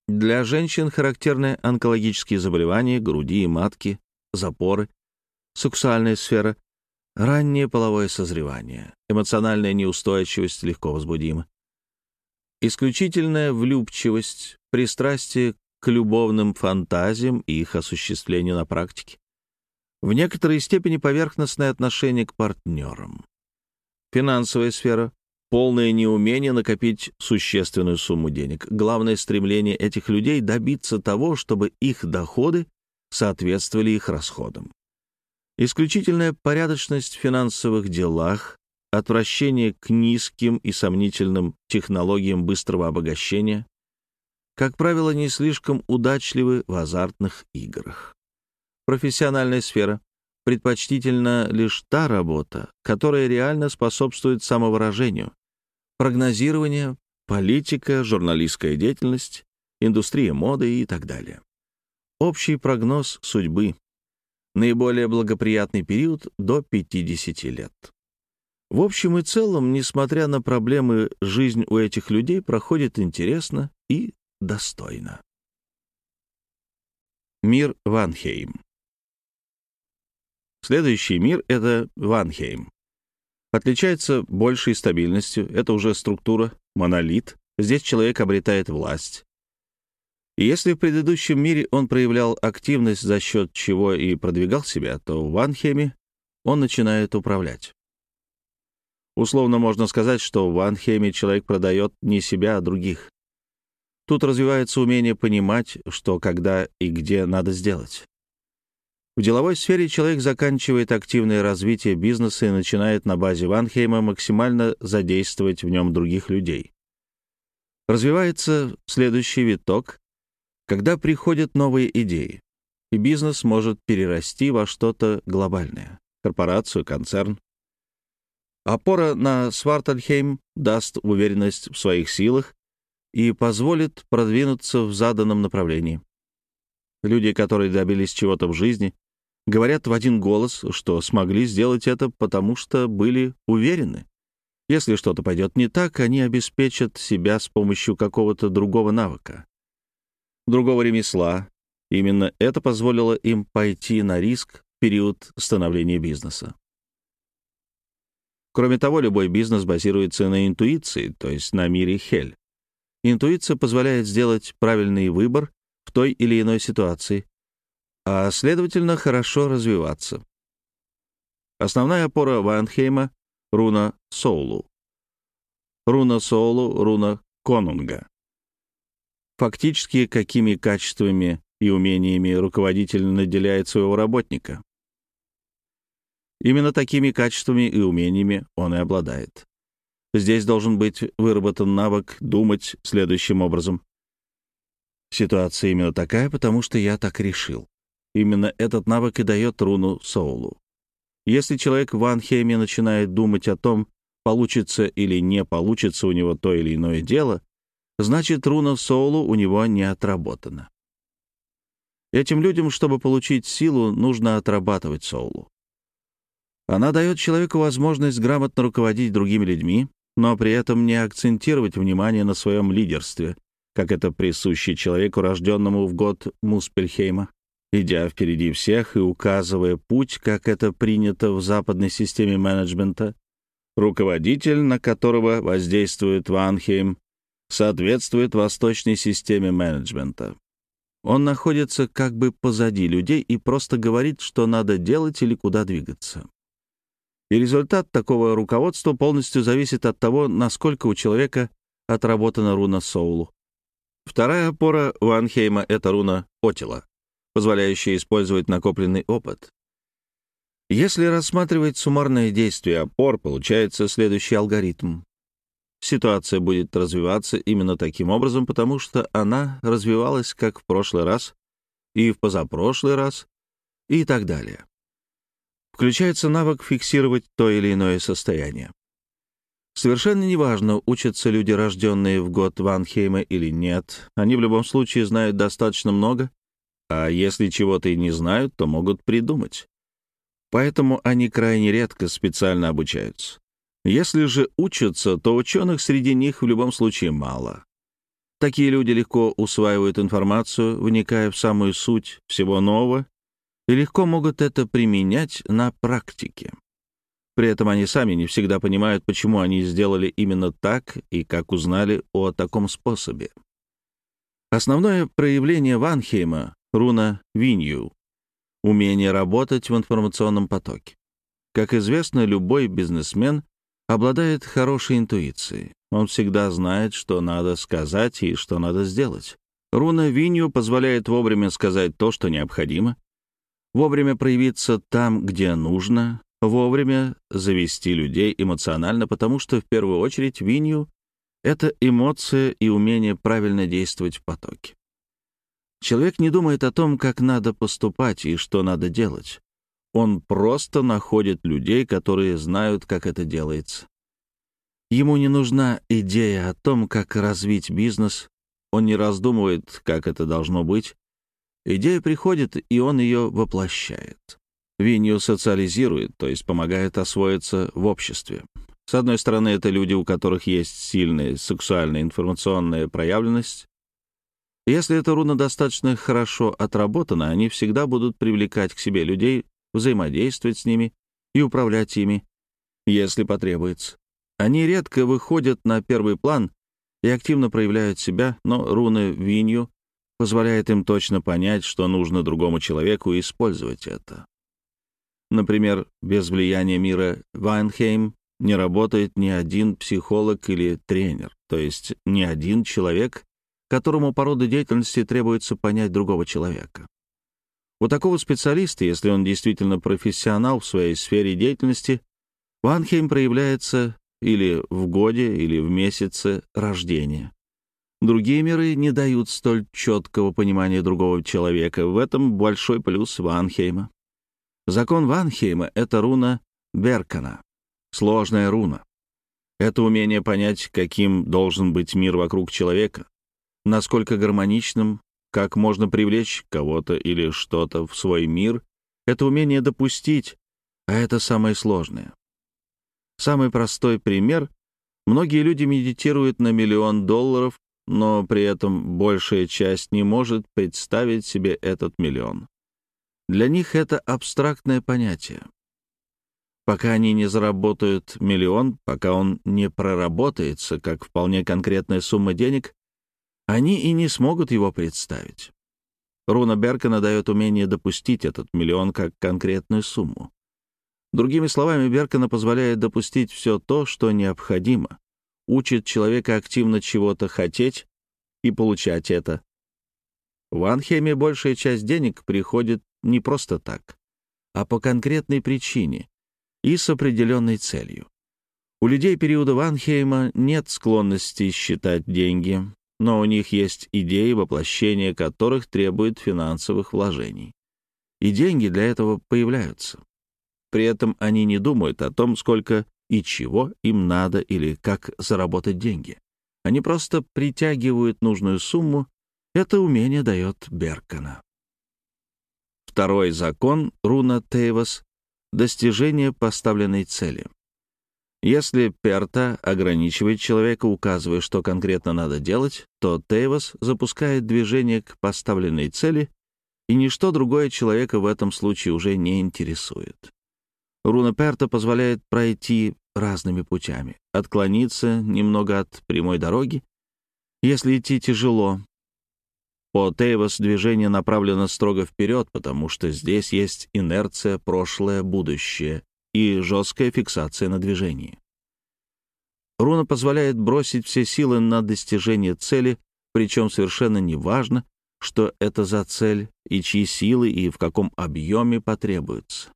Для женщин характерны онкологические заболевания груди и матки, запоры, сексуальная сфера, раннее половое созревание, эмоциональная неустойчивость легко возбудима, исключительная влюбчивость, пристрастие к любовным фантазиям и их осуществлению на практике, в некоторой степени поверхностное отношение к партнерам, финансовая сфера, полное неумение накопить существенную сумму денег. Главное стремление этих людей — добиться того, чтобы их доходы соответствовали их расходам. Исключительная порядочность в финансовых делах, отвращение к низким и сомнительным технологиям быстрого обогащения, как правило, не слишком удачливы в азартных играх. Профессиональная сфера предпочтительна лишь та работа, которая реально способствует самовыражению, прогнозирование, политика, журналистская деятельность, индустрия моды и так далее. Общий прогноз судьбы. Наиболее благоприятный период до 50 лет. В общем и целом, несмотря на проблемы, жизнь у этих людей проходит интересно и достойно. Мир Ванхейм Следующий мир — это Ванхейм. Отличается большей стабильностью, это уже структура, монолит, здесь человек обретает власть. И если в предыдущем мире он проявлял активность, за счет чего и продвигал себя, то в Ванхеме он начинает управлять. Условно можно сказать, что в Ванхеме человек продает не себя, а других. Тут развивается умение понимать, что, когда и где надо сделать. В деловой сфере человек заканчивает активное развитие бизнеса и начинает на базе Ванхейма максимально задействовать в нем других людей. Развивается следующий виток, когда приходят новые идеи, и бизнес может перерасти во что-то глобальное — корпорацию, концерн. Опора на Свартальхейм даст уверенность в своих силах и позволит продвинуться в заданном направлении. Люди, которые добились чего-то в жизни, говорят в один голос, что смогли сделать это, потому что были уверены. Если что-то пойдет не так, они обеспечат себя с помощью какого-то другого навыка, другого ремесла. Именно это позволило им пойти на риск в период становления бизнеса. Кроме того, любой бизнес базируется на интуиции, то есть на мире Хель. Интуиция позволяет сделать правильный выбор в той или иной ситуации, а, следовательно, хорошо развиваться. Основная опора Ванхейма — руна Соулу. Руна Соулу — руна Конунга. Фактически, какими качествами и умениями руководитель наделяет своего работника. Именно такими качествами и умениями он и обладает. Здесь должен быть выработан навык думать следующим образом. Ситуация именно такая, потому что я так решил. Именно этот навык и дает руну Соулу. Если человек в Анхейме начинает думать о том, получится или не получится у него то или иное дело, значит, руна Соулу у него не отработана. Этим людям, чтобы получить силу, нужно отрабатывать Соулу. Она дает человеку возможность грамотно руководить другими людьми, но при этом не акцентировать внимание на своем лидерстве, как это присуще человеку, рожденному в год Муспельхейма, идя впереди всех и указывая путь, как это принято в западной системе менеджмента. Руководитель, на которого воздействует Ванхейм, соответствует восточной системе менеджмента. Он находится как бы позади людей и просто говорит, что надо делать или куда двигаться. И результат такого руководства полностью зависит от того, насколько у человека отработана руна Соулу. Вторая опора Ванхейма — это руна Отила, позволяющая использовать накопленный опыт. Если рассматривать суммарное действие опор, получается следующий алгоритм. Ситуация будет развиваться именно таким образом, потому что она развивалась как в прошлый раз и в позапрошлый раз и так далее включается навык фиксировать то или иное состояние. Совершенно неважно, учатся люди, рожденные в год Ванхейма или нет, они в любом случае знают достаточно много, а если чего-то и не знают, то могут придумать. Поэтому они крайне редко специально обучаются. Если же учатся, то ученых среди них в любом случае мало. Такие люди легко усваивают информацию, вникая в самую суть всего нового и легко могут это применять на практике. При этом они сами не всегда понимают, почему они сделали именно так и как узнали о таком способе. Основное проявление Ванхейма — руна Винью — умение работать в информационном потоке. Как известно, любой бизнесмен обладает хорошей интуицией. Он всегда знает, что надо сказать и что надо сделать. Руна Винью позволяет вовремя сказать то, что необходимо, вовремя проявиться там, где нужно, вовремя завести людей эмоционально, потому что в первую очередь винью — это эмоция и умение правильно действовать в потоке. Человек не думает о том, как надо поступать и что надо делать. Он просто находит людей, которые знают, как это делается. Ему не нужна идея о том, как развить бизнес, он не раздумывает, как это должно быть, Идея приходит, и он ее воплощает. Винью социализирует, то есть помогает освоиться в обществе. С одной стороны, это люди, у которых есть сильная сексуальная информационная проявленность. Если эта руна достаточно хорошо отработана, они всегда будут привлекать к себе людей, взаимодействовать с ними и управлять ими, если потребуется. Они редко выходят на первый план и активно проявляют себя, но руны Винью позволяет им точно понять, что нужно другому человеку и использовать это. Например, без влияния мира Вайнхейм не работает ни один психолог или тренер, то есть ни один человек, которому по роду деятельности требуется понять другого человека. У такого специалиста, если он действительно профессионал в своей сфере деятельности, Ванхейм проявляется или в годе, или в месяце рождения. Другие миры не дают столь четкого понимания другого человека. В этом большой плюс Ванхейма. Закон Ванхейма — это руна Беркана, сложная руна. Это умение понять, каким должен быть мир вокруг человека, насколько гармоничным, как можно привлечь кого-то или что-то в свой мир, это умение допустить, а это самое сложное. Самый простой пример — многие люди медитируют на миллион долларов, но при этом большая часть не может представить себе этот миллион. Для них это абстрактное понятие. Пока они не заработают миллион, пока он не проработается как вполне конкретная сумма денег, они и не смогут его представить. Руна Беркана дает умение допустить этот миллион как конкретную сумму. Другими словами, Беркана позволяет допустить все то, что необходимо, учит человека активно чего-то хотеть и получать это. В Анхеме большая часть денег приходит не просто так, а по конкретной причине и с определенной целью. У людей периода Ванхейма нет склонности считать деньги, но у них есть идеи, воплощения которых требует финансовых вложений. И деньги для этого появляются. При этом они не думают о том, сколько и чего им надо или как заработать деньги. Они просто притягивают нужную сумму. Это умение дает Беркана. Второй закон руна Тейвас — достижение поставленной цели. Если Перта ограничивает человека, указывая, что конкретно надо делать, то Тейвас запускает движение к поставленной цели, и ничто другое человека в этом случае уже не интересует. Руна Перта позволяет пройти разными путями, отклониться немного от прямой дороги, если идти тяжело. По Тейвас движение направлено строго вперед, потому что здесь есть инерция, прошлое, будущее и жесткая фиксация на движении. Руна позволяет бросить все силы на достижение цели, причем совершенно неважно, что это за цель и чьи силы и в каком объеме потребуются.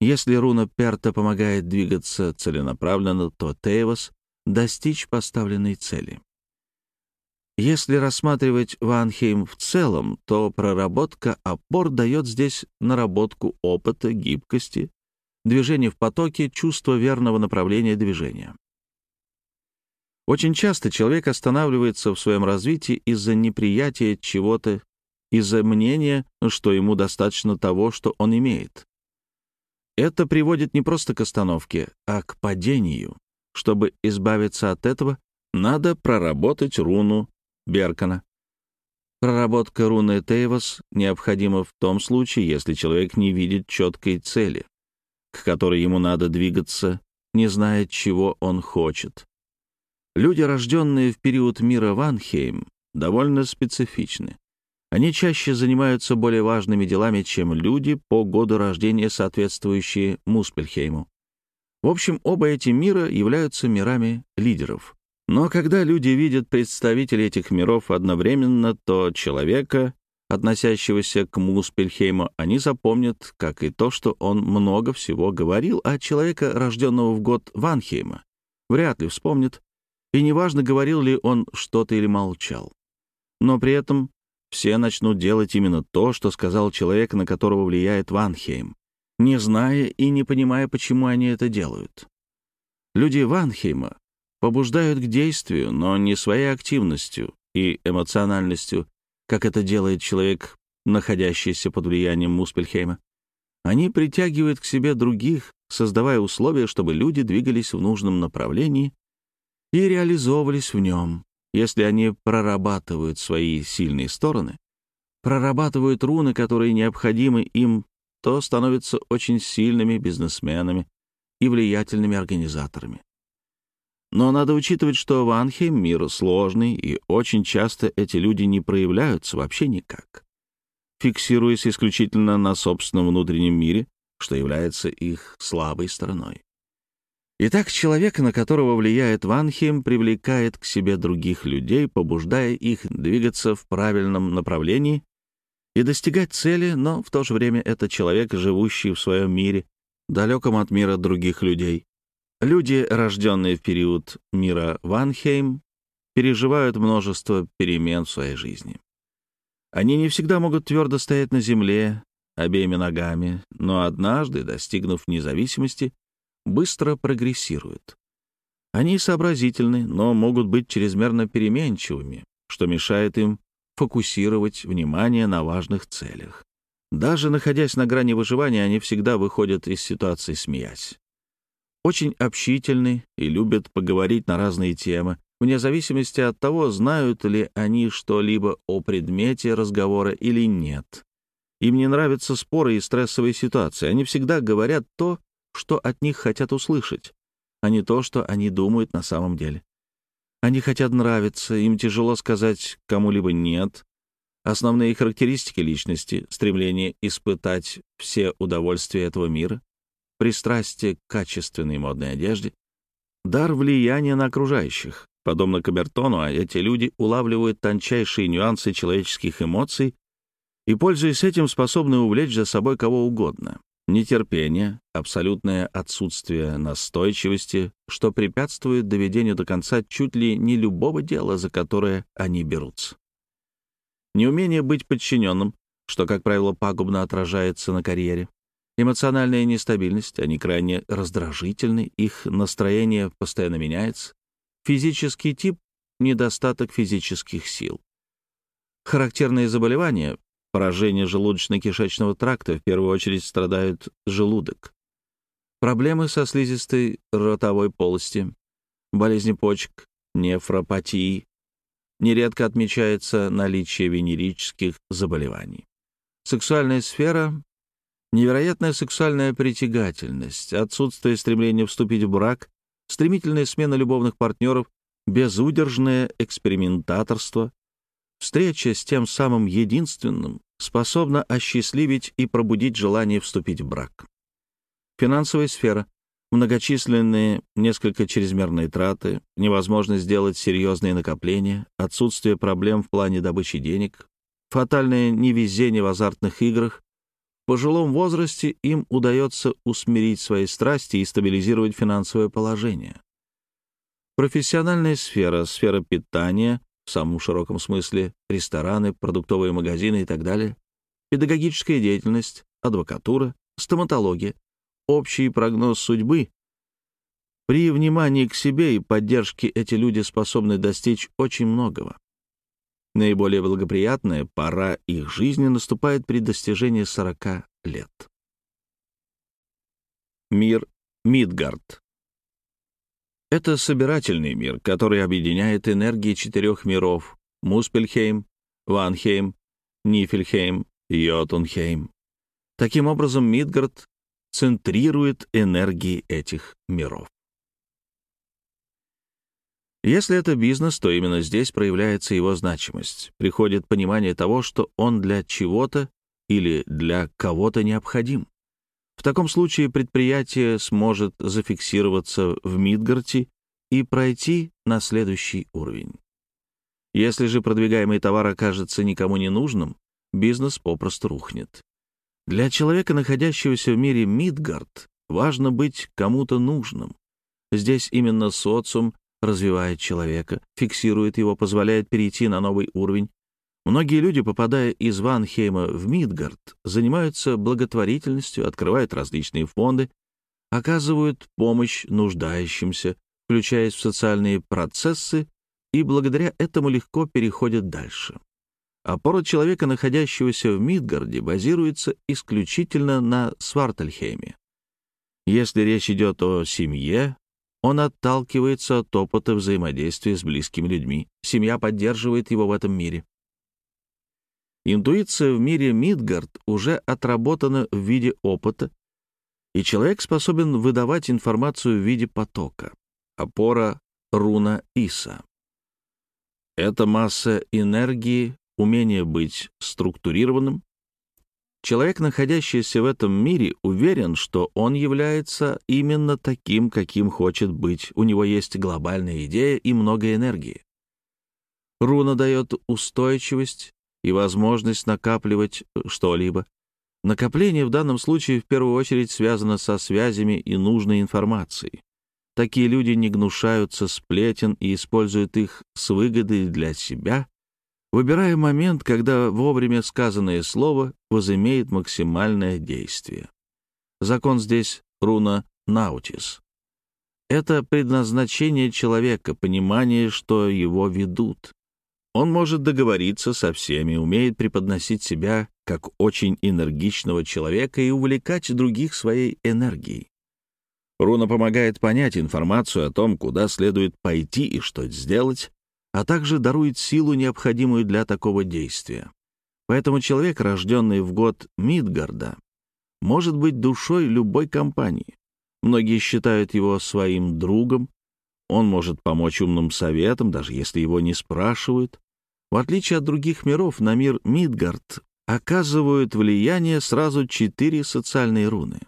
Если руна Перта помогает двигаться целенаправленно, то Тейвас — достичь поставленной цели. Если рассматривать Ванхейм в целом, то проработка опор дает здесь наработку опыта, гибкости, движение в потоке, чувство верного направления движения. Очень часто человек останавливается в своем развитии из-за неприятия чего-то, из-за мнения, что ему достаточно того, что он имеет. Это приводит не просто к остановке, а к падению. Чтобы избавиться от этого, надо проработать руну Беркана. Проработка руны Тейвас необходима в том случае, если человек не видит четкой цели, к которой ему надо двигаться, не зная, чего он хочет. Люди, рожденные в период мира Ванхейм, довольно специфичны. Они чаще занимаются более важными делами, чем люди по году рождения, соответствующие Муспельхейму. В общем, оба эти мира являются мирами лидеров. Но когда люди видят представителей этих миров одновременно, то человека, относящегося к Муспельхейму, они запомнят, как и то, что он много всего говорил, а человека, рожденного в год Ванхейма, вряд ли вспомнит, и неважно, говорил ли он что-то или молчал. Но при этом все начнут делать именно то, что сказал человек, на которого влияет Ванхейм, не зная и не понимая, почему они это делают. Люди Ванхейма побуждают к действию, но не своей активностью и эмоциональностью, как это делает человек, находящийся под влиянием Муспельхейма. Они притягивают к себе других, создавая условия, чтобы люди двигались в нужном направлении и реализовывались в нем если они прорабатывают свои сильные стороны, прорабатывают руны, которые необходимы им, то становятся очень сильными бизнесменами и влиятельными организаторами. Но надо учитывать, что в Анхейм мир сложный, и очень часто эти люди не проявляются вообще никак, фиксируясь исключительно на собственном внутреннем мире, что является их слабой стороной. Итак, человек, на которого влияет Ванхем, привлекает к себе других людей, побуждая их двигаться в правильном направлении и достигать цели, но в то же время это человек, живущий в своем мире, далеком от мира других людей. Люди, рожденные в период мира Ванхейм, переживают множество перемен в своей жизни. Они не всегда могут твердо стоять на земле обеими ногами, но однажды, достигнув независимости, быстро прогрессируют. Они сообразительны, но могут быть чрезмерно переменчивыми, что мешает им фокусировать внимание на важных целях. Даже находясь на грани выживания, они всегда выходят из ситуации, смеясь. Очень общительны и любят поговорить на разные темы, вне зависимости от того, знают ли они что-либо о предмете разговора или нет. Им не нравятся споры и стрессовые ситуации. Они всегда говорят то, что от них хотят услышать, а не то, что они думают на самом деле. Они хотят нравиться, им тяжело сказать кому-либо «нет». Основные характеристики личности — стремление испытать все удовольствия этого мира, пристрастие к качественной модной одежде, дар влияния на окружающих. Подобно Кабертону, а эти люди улавливают тончайшие нюансы человеческих эмоций и, пользуясь этим, способны увлечь за собой кого угодно нетерпение, абсолютное отсутствие настойчивости, что препятствует доведению до конца чуть ли не любого дела, за которое они берутся. Неумение быть подчиненным, что, как правило, пагубно отражается на карьере. Эмоциональная нестабильность, они крайне раздражительны, их настроение постоянно меняется. Физический тип — недостаток физических сил. Характерные заболевания поражение желудочно-кишечного тракта, в первую очередь страдают желудок. Проблемы со слизистой ротовой полости, болезни почек, нефропатии. Нередко отмечается наличие венерических заболеваний. Сексуальная сфера — невероятная сексуальная притягательность, отсутствие стремления вступить в брак, стремительная смена любовных партнеров, безудержное экспериментаторство, встреча с тем самым единственным, способна осчастливить и пробудить желание вступить в брак. Финансовая сфера. Многочисленные, несколько чрезмерные траты, невозможность сделать серьезные накопления, отсутствие проблем в плане добычи денег, фатальное невезение в азартных играх. Пожилом возрасте им удается усмирить свои страсти и стабилизировать финансовое положение. Профессиональная сфера, сфера питания, в самом широком смысле, рестораны, продуктовые магазины и так далее, педагогическая деятельность, адвокатура, стоматология, общий прогноз судьбы. При внимании к себе и поддержке эти люди способны достичь очень многого. Наиболее благоприятная пора их жизни наступает при достижении 40 лет. Мир Мидгард это собирательный мир, который объединяет энергии четырех миров — Муспельхейм, Ванхейм, Нифельхейм, Йотунхейм. Таким образом, Мидгард центрирует энергии этих миров. Если это бизнес, то именно здесь проявляется его значимость. Приходит понимание того, что он для чего-то или для кого-то необходим. В таком случае предприятие сможет зафиксироваться в Мидгарте и пройти на следующий уровень. Если же продвигаемый товар окажется никому не нужным, бизнес попросту рухнет. Для человека, находящегося в мире Мидгард, важно быть кому-то нужным. Здесь именно социум развивает человека, фиксирует его, позволяет перейти на новый уровень, Многие люди, попадая из Ванхейма в Мидгард, занимаются благотворительностью, открывают различные фонды, оказывают помощь нуждающимся, включаясь в социальные процессы, и благодаря этому легко переходят дальше. Опора человека, находящегося в Мидгарде, базируется исключительно на Свартальхейме. Если речь идет о семье, он отталкивается от опыта взаимодействия с близкими людьми. Семья поддерживает его в этом мире. Интуиция в мире Мидгард уже отработана в виде опыта, и человек способен выдавать информацию в виде потока. Опора руна Иса. Это масса энергии, умение быть структурированным. Человек, находящийся в этом мире, уверен, что он является именно таким, каким хочет быть. У него есть глобальная идея и много энергии. Руна дает устойчивость, и возможность накапливать что-либо. Накопление в данном случае в первую очередь связано со связями и нужной информацией. Такие люди не гнушаются сплетен и используют их с выгодой для себя, выбирая момент, когда вовремя сказанное слово возымеет максимальное действие. Закон здесь руна наутис. Это предназначение человека, понимание, что его ведут. Он может договориться со всеми, умеет преподносить себя как очень энергичного человека и увлекать других своей энергией. Руна помогает понять информацию о том, куда следует пойти и что сделать, а также дарует силу, необходимую для такого действия. Поэтому человек, рожденный в год Мидгарда, может быть душой любой компании. Многие считают его своим другом, он может помочь умным советам, даже если его не спрашивают. В отличие от других миров, на мир Мидгард оказывают влияние сразу четыре социальные руны.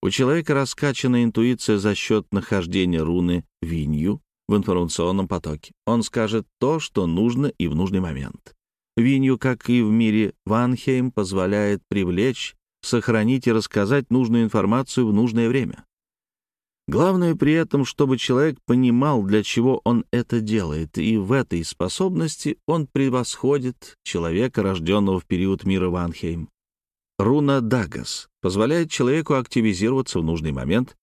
У человека раскачана интуиция за счет нахождения руны Винью в информационном потоке. Он скажет то, что нужно и в нужный момент. Винью, как и в мире Ванхейм, позволяет привлечь, сохранить и рассказать нужную информацию в нужное время. Главное при этом, чтобы человек понимал, для чего он это делает, и в этой способности он превосходит человека, рожденного в период мира Ванхейм. Руна Дагас позволяет человеку активизироваться в нужный момент,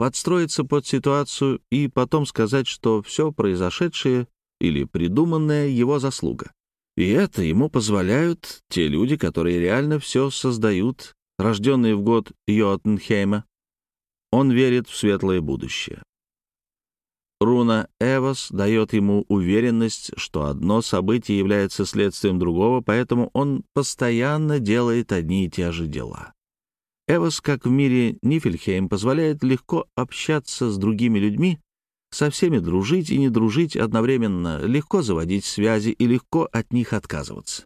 подстроиться под ситуацию и потом сказать, что все произошедшее или придуманное — его заслуга. И это ему позволяют те люди, которые реально все создают, рожденные в год Йотенхейма, он верит в светлое будущее. Руна Эвос дает ему уверенность, что одно событие является следствием другого, поэтому он постоянно делает одни и те же дела. Эвос, как в мире Нифельхейм, позволяет легко общаться с другими людьми, со всеми дружить и не дружить одновременно, легко заводить связи и легко от них отказываться.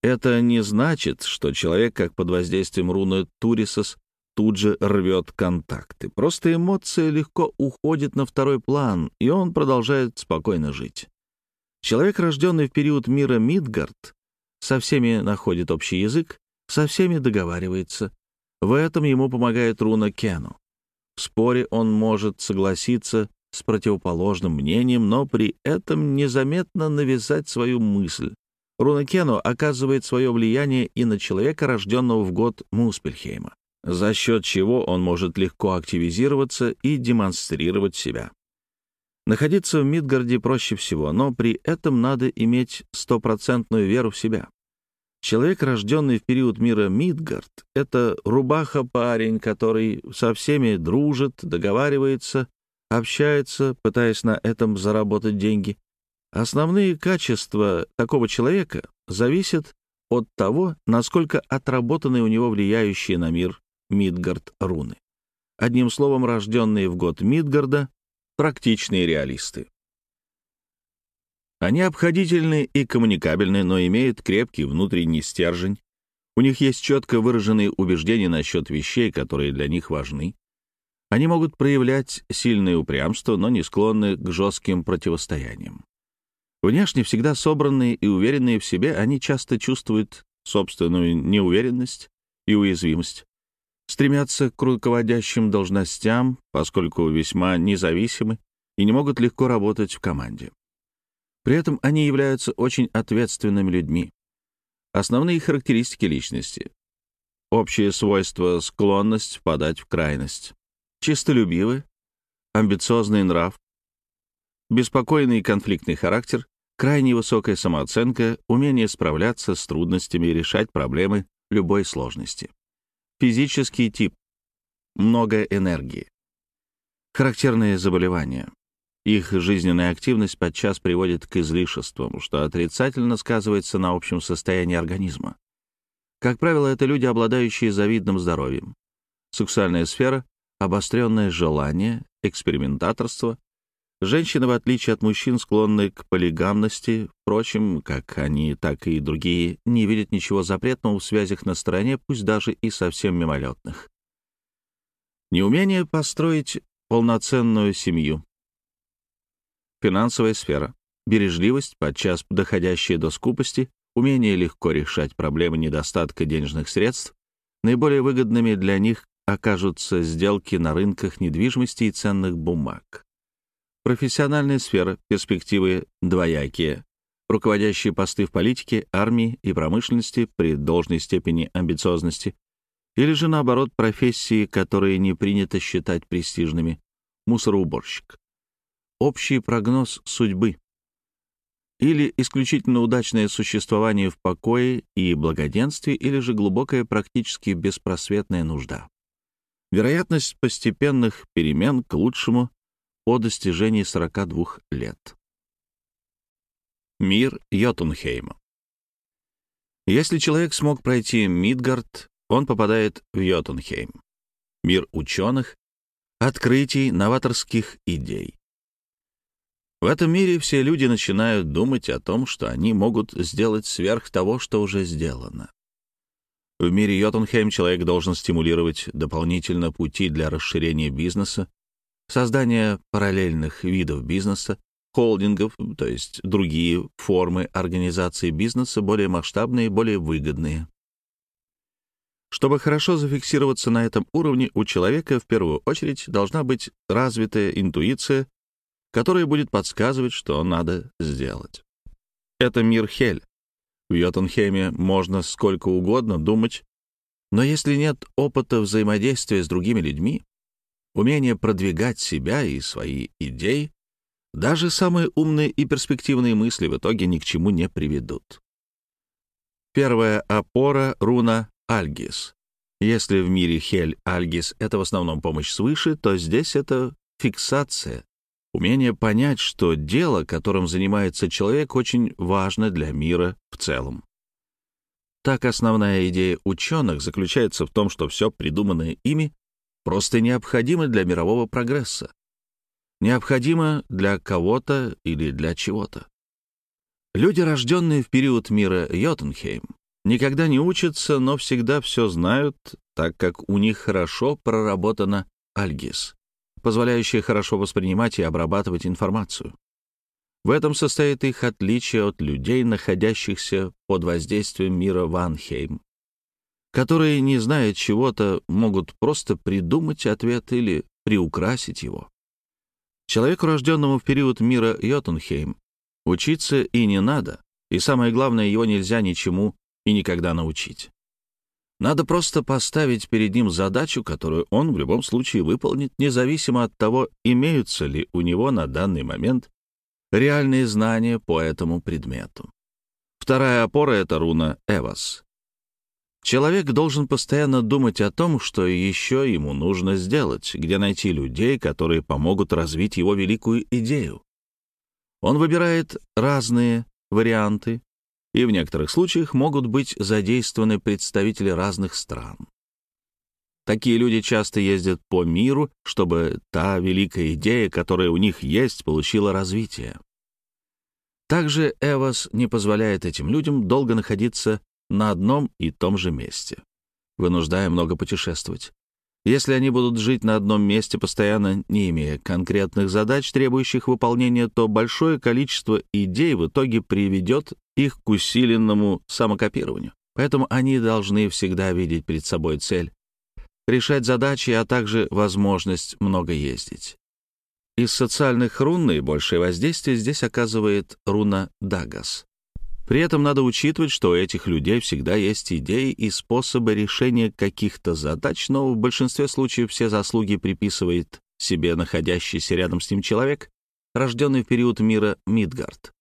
Это не значит, что человек, как под воздействием руны Турисос, тут же рвет контакты. Просто эмоция легко уходит на второй план, и он продолжает спокойно жить. Человек, рожденный в период мира Мидгард, со всеми находит общий язык, со всеми договаривается. В этом ему помогает руна Кену. В споре он может согласиться с противоположным мнением, но при этом незаметно навязать свою мысль. Руна Кену оказывает свое влияние и на человека, рожденного в год Муспельхейма за счет чего он может легко активизироваться и демонстрировать себя. Находиться в Мидгарде проще всего, но при этом надо иметь стопроцентную веру в себя. Человек, рожденный в период мира Мидгард, — это рубаха-парень, который со всеми дружит, договаривается, общается, пытаясь на этом заработать деньги. Основные качества такого человека зависят от того, насколько отработаны у него влияющие на мир Мидгард руны. Одним словом, рожденные в год Мидгарда — практичные реалисты. Они обходительны и коммуникабельны, но имеют крепкий внутренний стержень. У них есть четко выраженные убеждения насчет вещей, которые для них важны. Они могут проявлять сильное упрямство, но не склонны к жестким противостояниям. Внешне всегда собранные и уверенные в себе, они часто чувствуют собственную неуверенность и уязвимость стремятся к руководящим должностям, поскольку весьма независимы и не могут легко работать в команде. При этом они являются очень ответственными людьми. Основные характеристики личности. Общее свойство — склонность впадать в крайность. Чистолюбивый, амбициозный нрав, беспокойный и конфликтный характер, крайне высокая самооценка, умение справляться с трудностями и решать проблемы любой сложности. Физический тип. Много энергии. Характерные заболевания. Их жизненная активность подчас приводит к излишествам, что отрицательно сказывается на общем состоянии организма. Как правило, это люди, обладающие завидным здоровьем. Сексуальная сфера, обостренное желание, экспериментаторство. Женщины, в отличие от мужчин, склонны к полигамности. Впрочем, как они, так и другие, не видят ничего запретного в связях на стороне, пусть даже и совсем мимолетных. Неумение построить полноценную семью. Финансовая сфера. Бережливость, подчас доходящая до скупости, умение легко решать проблемы недостатка денежных средств, наиболее выгодными для них окажутся сделки на рынках недвижимости и ценных бумаг. Профессиональная сфера, перспективы двоякие. Руководящие посты в политике, армии и промышленности при должной степени амбициозности. Или же, наоборот, профессии, которые не принято считать престижными. Мусороуборщик. Общий прогноз судьбы. Или исключительно удачное существование в покое и благоденствии, или же глубокая практически беспросветная нужда. Вероятность постепенных перемен к лучшему по достижении 42 лет. Мир Йотунхейма. Если человек смог пройти Мидгард, он попадает в Йотунхейм. Мир ученых, открытий, новаторских идей. В этом мире все люди начинают думать о том, что они могут сделать сверх того, что уже сделано. В мире Йотунхейм человек должен стимулировать дополнительно пути для расширения бизнеса, создания параллельных видов бизнеса, холдингов, то есть другие формы организации бизнеса, более масштабные, более выгодные. Чтобы хорошо зафиксироваться на этом уровне, у человека в первую очередь должна быть развитая интуиция, которая будет подсказывать, что надо сделать. Это мир Хель, в Йотунхеме можно сколько угодно думать, но если нет опыта взаимодействия с другими людьми, умения продвигать себя и свои идеи, даже самые умные и перспективные мысли в итоге ни к чему не приведут. Первая опора — руна Альгис. Если в мире Хель Альгис — это в основном помощь свыше, то здесь это фиксация, Умение понять, что дело, которым занимается человек, очень важно для мира в целом. Так основная идея ученых заключается в том, что все придуманное ими просто необходимо для мирового прогресса. Необходимо для кого-то или для чего-то. Люди, рожденные в период мира Йотунхейм, никогда не учатся, но всегда все знают, так как у них хорошо проработана Альгис позволяющая хорошо воспринимать и обрабатывать информацию. В этом состоит их отличие от людей, находящихся под воздействием мира Ванхейм, которые, не зная чего-то, могут просто придумать ответ или приукрасить его. Человеку, рожденному в период мира Йотунхейм, учиться и не надо, и самое главное, его нельзя ничему и никогда научить. Надо просто поставить перед ним задачу, которую он в любом случае выполнит, независимо от того, имеются ли у него на данный момент реальные знания по этому предмету. Вторая опора — это руна Эвас. Человек должен постоянно думать о том, что еще ему нужно сделать, где найти людей, которые помогут развить его великую идею. Он выбирает разные варианты, и в некоторых случаях могут быть задействованы представители разных стран. Такие люди часто ездят по миру, чтобы та великая идея, которая у них есть, получила развитие. Также Эвос не позволяет этим людям долго находиться на одном и том же месте, вынуждая много путешествовать. Если они будут жить на одном месте, постоянно не имея конкретных задач, требующих выполнения, то большое количество идей в итоге приведет их к усиленному самокопированию. Поэтому они должны всегда видеть перед собой цель, решать задачи, а также возможность много ездить. Из социальных рун наибольшее воздействие здесь оказывает руна Дагас. При этом надо учитывать, что у этих людей всегда есть идеи и способы решения каких-то задач, но в большинстве случаев все заслуги приписывает себе находящийся рядом с ним человек, рожденный в период мира Мидгард.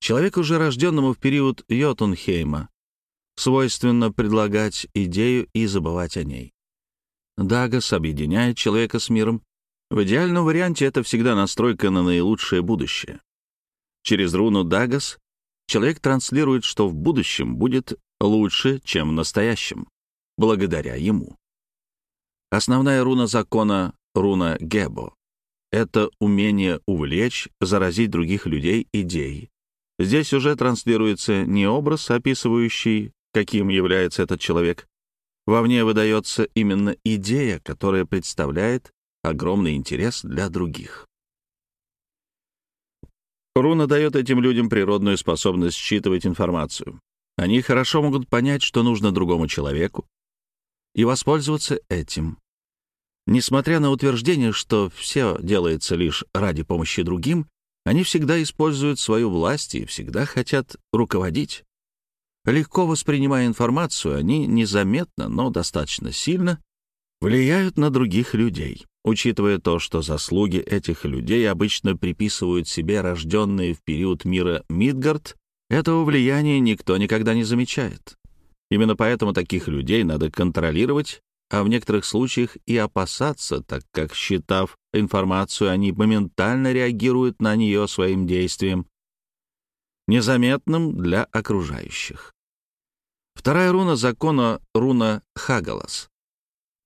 Человеку же, рожденному в период Йотунхейма, свойственно предлагать идею и забывать о ней. Дагас объединяет человека с миром. В идеальном варианте это всегда настройка на наилучшее будущее. Через руну Дагас человек транслирует, что в будущем будет лучше, чем в настоящем, благодаря ему. Основная руна закона — руна Гебо. Это умение увлечь, заразить других людей идеей. Здесь уже транслируется не образ, описывающий, каким является этот человек. Вовне выдается именно идея, которая представляет огромный интерес для других. Руна дает этим людям природную способность считывать информацию. Они хорошо могут понять, что нужно другому человеку, и воспользоваться этим. Несмотря на утверждение, что все делается лишь ради помощи другим, они всегда используют свою власть и всегда хотят руководить. Легко воспринимая информацию, они незаметно, но достаточно сильно влияют на других людей. Учитывая то, что заслуги этих людей обычно приписывают себе рожденные в период мира Мидгард, этого влияния никто никогда не замечает. Именно поэтому таких людей надо контролировать, а в некоторых случаях и опасаться, так как, считав информацию, они моментально реагируют на нее своим действием, незаметным для окружающих. Вторая руна закона — руна Хагалас.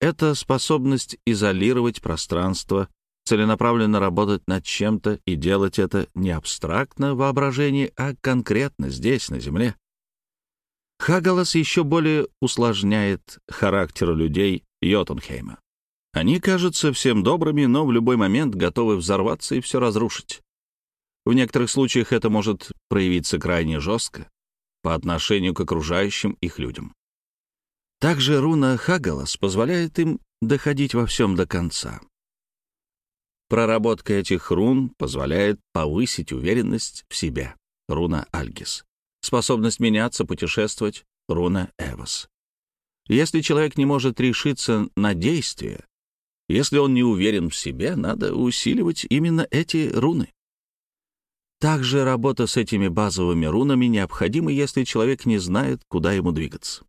Это способность изолировать пространство, целенаправленно работать над чем-то и делать это не абстрактно в воображении, а конкретно здесь, на Земле. Хагалас еще более усложняет характер людей Йотунхейма. Они кажутся всем добрыми, но в любой момент готовы взорваться и все разрушить. В некоторых случаях это может проявиться крайне жестко по отношению к окружающим их людям. Также руна Хагалас позволяет им доходить во всем до конца. Проработка этих рун позволяет повысить уверенность в себе. Руна Альгис. Способность меняться, путешествовать. Руна Эвос. Если человек не может решиться на действие, если он не уверен в себе, надо усиливать именно эти руны. Также работа с этими базовыми рунами необходима, если человек не знает, куда ему двигаться.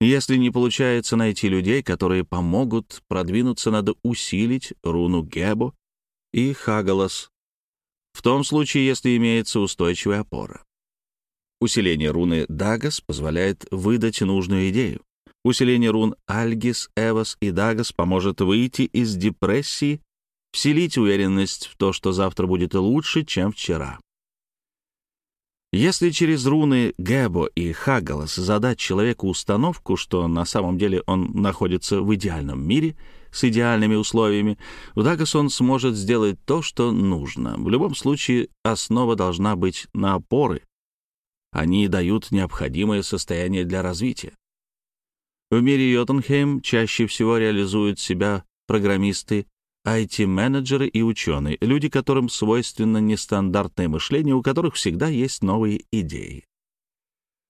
Если не получается найти людей, которые помогут продвинуться, надо усилить руну Гебо и Хагалас, в том случае, если имеется устойчивая опора. Усиление руны Дагас позволяет выдать нужную идею. Усиление рун Альгис, Эвас и Дагас поможет выйти из депрессии, вселить уверенность в то, что завтра будет лучше, чем вчера. Если через руны Гэбо и Хагалас задать человеку установку, что на самом деле он находится в идеальном мире с идеальными условиями, Дагас он сможет сделать то, что нужно. В любом случае, основа должна быть на опоры. Они дают необходимое состояние для развития. В мире Йотунхейм чаще всего реализуют себя программисты IT-менеджеры и ученые, люди, которым свойственно нестандартное мышление, у которых всегда есть новые идеи.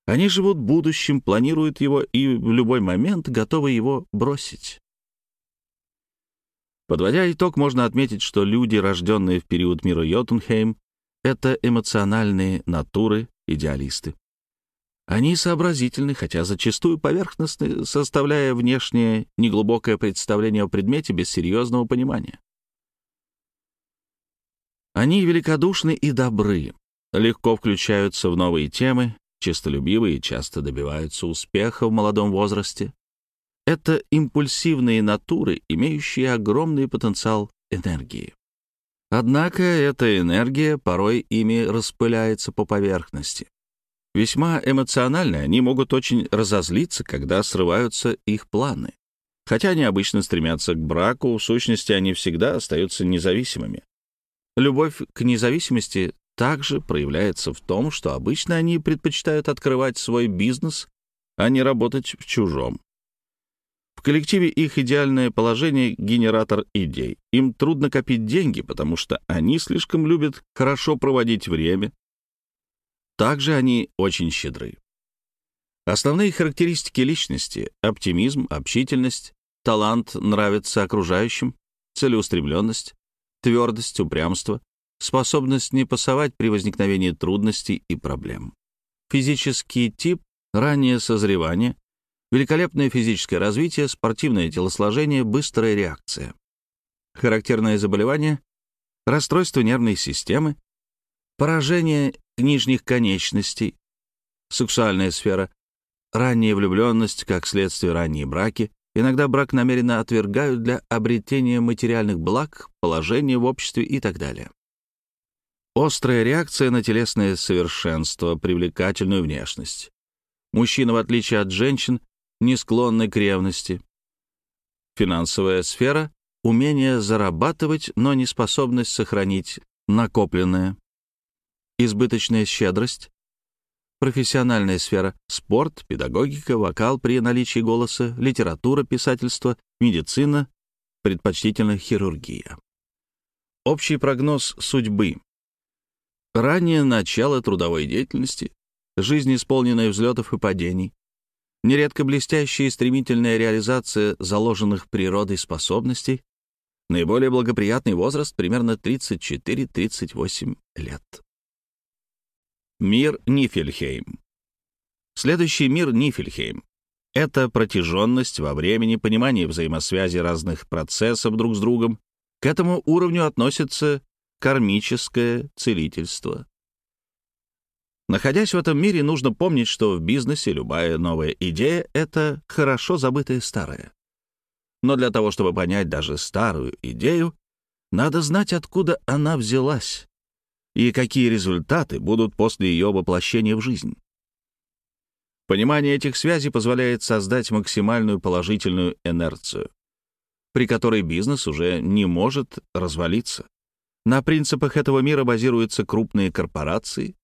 Они живут будущим, планируют его и в любой момент готовы его бросить. Подводя итог, можно отметить, что люди, рожденные в период мира Йотунхейм, это эмоциональные натуры, идеалисты. Они сообразительны, хотя зачастую поверхностны, составляя внешнее неглубокое представление о предмете без серьезного понимания. Они великодушны и добры, легко включаются в новые темы, честолюбивы и часто добиваются успеха в молодом возрасте. Это импульсивные натуры, имеющие огромный потенциал энергии. Однако эта энергия порой ими распыляется по поверхности. Весьма эмоциональны, они могут очень разозлиться, когда срываются их планы. Хотя они обычно стремятся к браку, в сущности они всегда остаются независимыми. Любовь к независимости также проявляется в том, что обычно они предпочитают открывать свой бизнес, а не работать в чужом. В коллективе их идеальное положение — генератор идей. Им трудно копить деньги, потому что они слишком любят хорошо проводить время, также они очень щедры. Основные характеристики личности — оптимизм, общительность, талант нравится окружающим, целеустремленность, твердость, упрямство, способность не пасовать при возникновении трудностей и проблем. Физический тип — раннее созревание, великолепное физическое развитие, спортивное телосложение, быстрая реакция. Характерное заболевание — расстройство нервной системы, поражение нижних конечностей, сексуальная сфера, ранняя влюбленность, как следствие ранние браки, иногда брак намеренно отвергают для обретения материальных благ, положения в обществе и так далее. Острая реакция на телесное совершенство, привлекательную внешность. Мужчина, в отличие от женщин, не склонны к ревности. Финансовая сфера — умение зарабатывать, но не способность сохранить накопленное. Избыточная щедрость, профессиональная сфера, спорт, педагогика, вокал при наличии голоса, литература, писательство, медицина, предпочтительно хирургия. Общий прогноз судьбы. Раннее начало трудовой деятельности, жизнь, исполненная взлетов и падений, нередко блестящая и стремительная реализация заложенных природой способностей, наиболее благоприятный возраст примерно 34-38 лет. Мир Нифельхейм. Следующий мир Нифельхейм — это протяженность во времени, понимание взаимосвязи разных процессов друг с другом. К этому уровню относится кармическое целительство. Находясь в этом мире, нужно помнить, что в бизнесе любая новая идея — это хорошо забытая старая. Но для того, чтобы понять даже старую идею, надо знать, откуда она взялась и какие результаты будут после ее воплощения в жизнь. Понимание этих связей позволяет создать максимальную положительную инерцию, при которой бизнес уже не может развалиться. На принципах этого мира базируются крупные корпорации.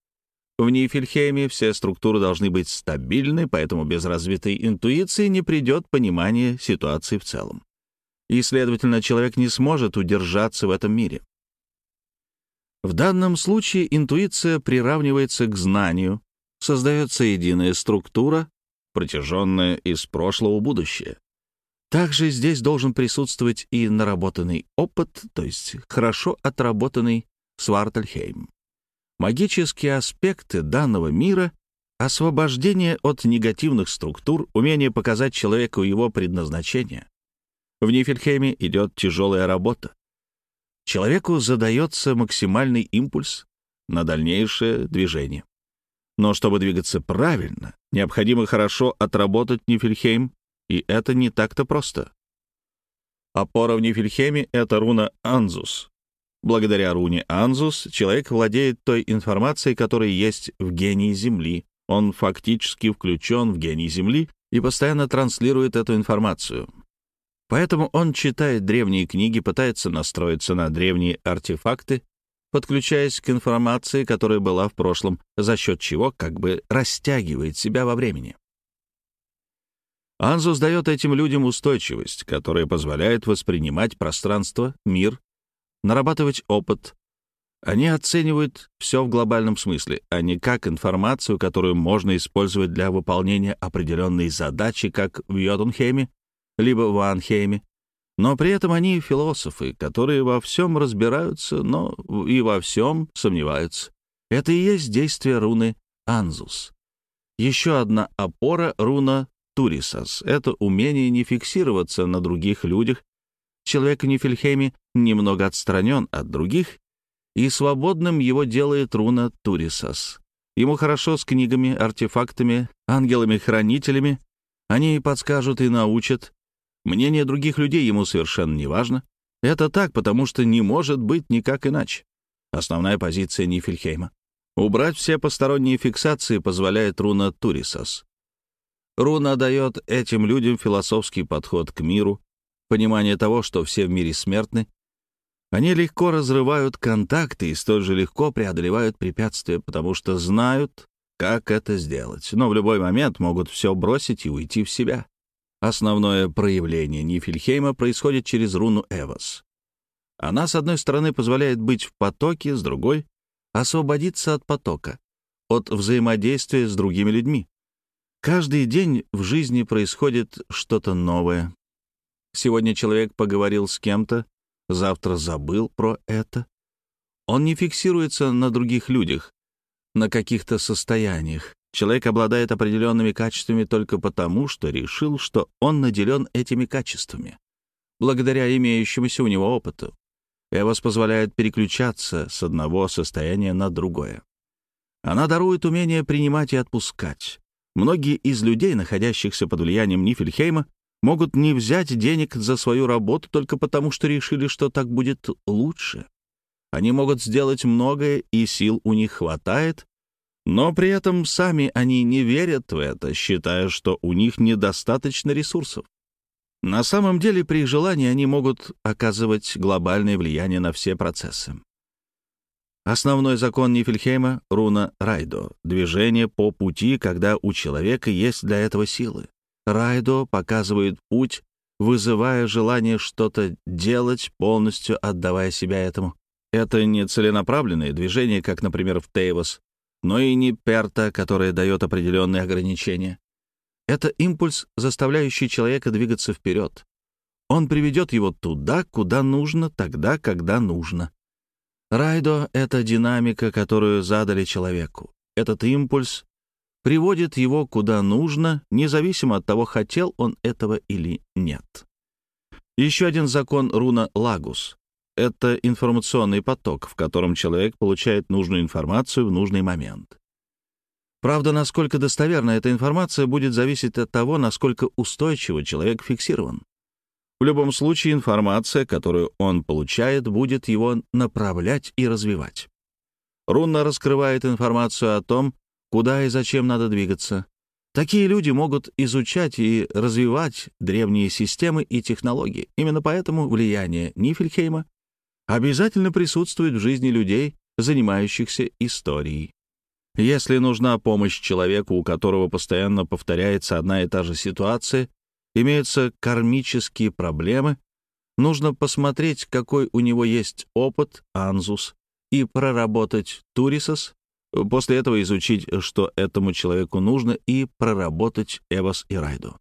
В Нейфельхейме все структуры должны быть стабильны, поэтому без развитой интуиции не придет понимание ситуации в целом. И, следовательно, человек не сможет удержаться в этом мире. В данном случае интуиция приравнивается к знанию, создается единая структура, протяженная из прошлого в будущее. Также здесь должен присутствовать и наработанный опыт, то есть хорошо отработанный Свартельхейм. Магические аспекты данного мира — освобождение от негативных структур, умение показать человеку его предназначение. В Нифельхейме идет тяжелая работа. Человеку задается максимальный импульс на дальнейшее движение. Но чтобы двигаться правильно, необходимо хорошо отработать Нифельхейм, и это не так-то просто. Опора в Нифельхейме — это руна Анзус. Благодаря руне Анзус человек владеет той информацией, которая есть в гении Земли. Он фактически включен в гений Земли и постоянно транслирует эту информацию. Поэтому он читает древние книги, пытается настроиться на древние артефакты, подключаясь к информации, которая была в прошлом, за счет чего как бы растягивает себя во времени. Анзус дает этим людям устойчивость, которая позволяет воспринимать пространство, мир, нарабатывать опыт. Они оценивают все в глобальном смысле, а не как информацию, которую можно использовать для выполнения определенной задачи, как в Йотунхейме либо в Анхейме. Но при этом они философы, которые во всем разбираются, но и во всем сомневаются. Это и есть действие руны Анзус. Еще одна опора руна Турисас — это умение не фиксироваться на других людях. Человек в Нифельхейме немного отстранен от других, и свободным его делает руна Турисас. Ему хорошо с книгами, артефактами, ангелами-хранителями. Они подскажут и научат, Мнение других людей ему совершенно не важно. Это так, потому что не может быть никак иначе. Основная позиция Нифельхейма. Убрать все посторонние фиксации позволяет руна Турисас. Руна дает этим людям философский подход к миру, понимание того, что все в мире смертны. Они легко разрывают контакты и столь же легко преодолевают препятствия, потому что знают, как это сделать, но в любой момент могут все бросить и уйти в себя. Основное проявление Нифельхейма происходит через руну Эвос. Она, с одной стороны, позволяет быть в потоке, с другой — освободиться от потока, от взаимодействия с другими людьми. Каждый день в жизни происходит что-то новое. Сегодня человек поговорил с кем-то, завтра забыл про это. Он не фиксируется на других людях, на каких-то состояниях. Человек обладает определенными качествами только потому, что решил, что он наделен этими качествами, благодаря имеющемуся у него опыту. Эвос позволяет переключаться с одного состояния на другое. Она дарует умение принимать и отпускать. Многие из людей, находящихся под влиянием Нифельхейма, могут не взять денег за свою работу только потому, что решили, что так будет лучше. Они могут сделать многое, и сил у них хватает, но при этом сами они не верят в это, считая, что у них недостаточно ресурсов. На самом деле, при желании они могут оказывать глобальное влияние на все процессы. Основной закон Нифельхейма — руна Райдо — движение по пути, когда у человека есть для этого силы. Райдо показывает путь, вызывая желание что-то делать, полностью отдавая себя этому. Это не целенаправленное движение, как, например, в Тейвос, но и не перта, которая дает определенные ограничения. Это импульс, заставляющий человека двигаться вперед. Он приведет его туда, куда нужно, тогда, когда нужно. Райдо — это динамика, которую задали человеку. Этот импульс приводит его куда нужно, независимо от того, хотел он этого или нет. Еще один закон руна Лагус — это информационный поток, в котором человек получает нужную информацию в нужный момент. Правда, насколько достоверна эта информация, будет зависеть от того, насколько устойчиво человек фиксирован. В любом случае, информация, которую он получает, будет его направлять и развивать. Руна раскрывает информацию о том, куда и зачем надо двигаться. Такие люди могут изучать и развивать древние системы и технологии. Именно поэтому влияние Нифельхейма обязательно присутствует в жизни людей, занимающихся историей. Если нужна помощь человеку, у которого постоянно повторяется одна и та же ситуация, имеются кармические проблемы, нужно посмотреть, какой у него есть опыт, анзус, и проработать турисос, после этого изучить, что этому человеку нужно, и проработать эвос и райду.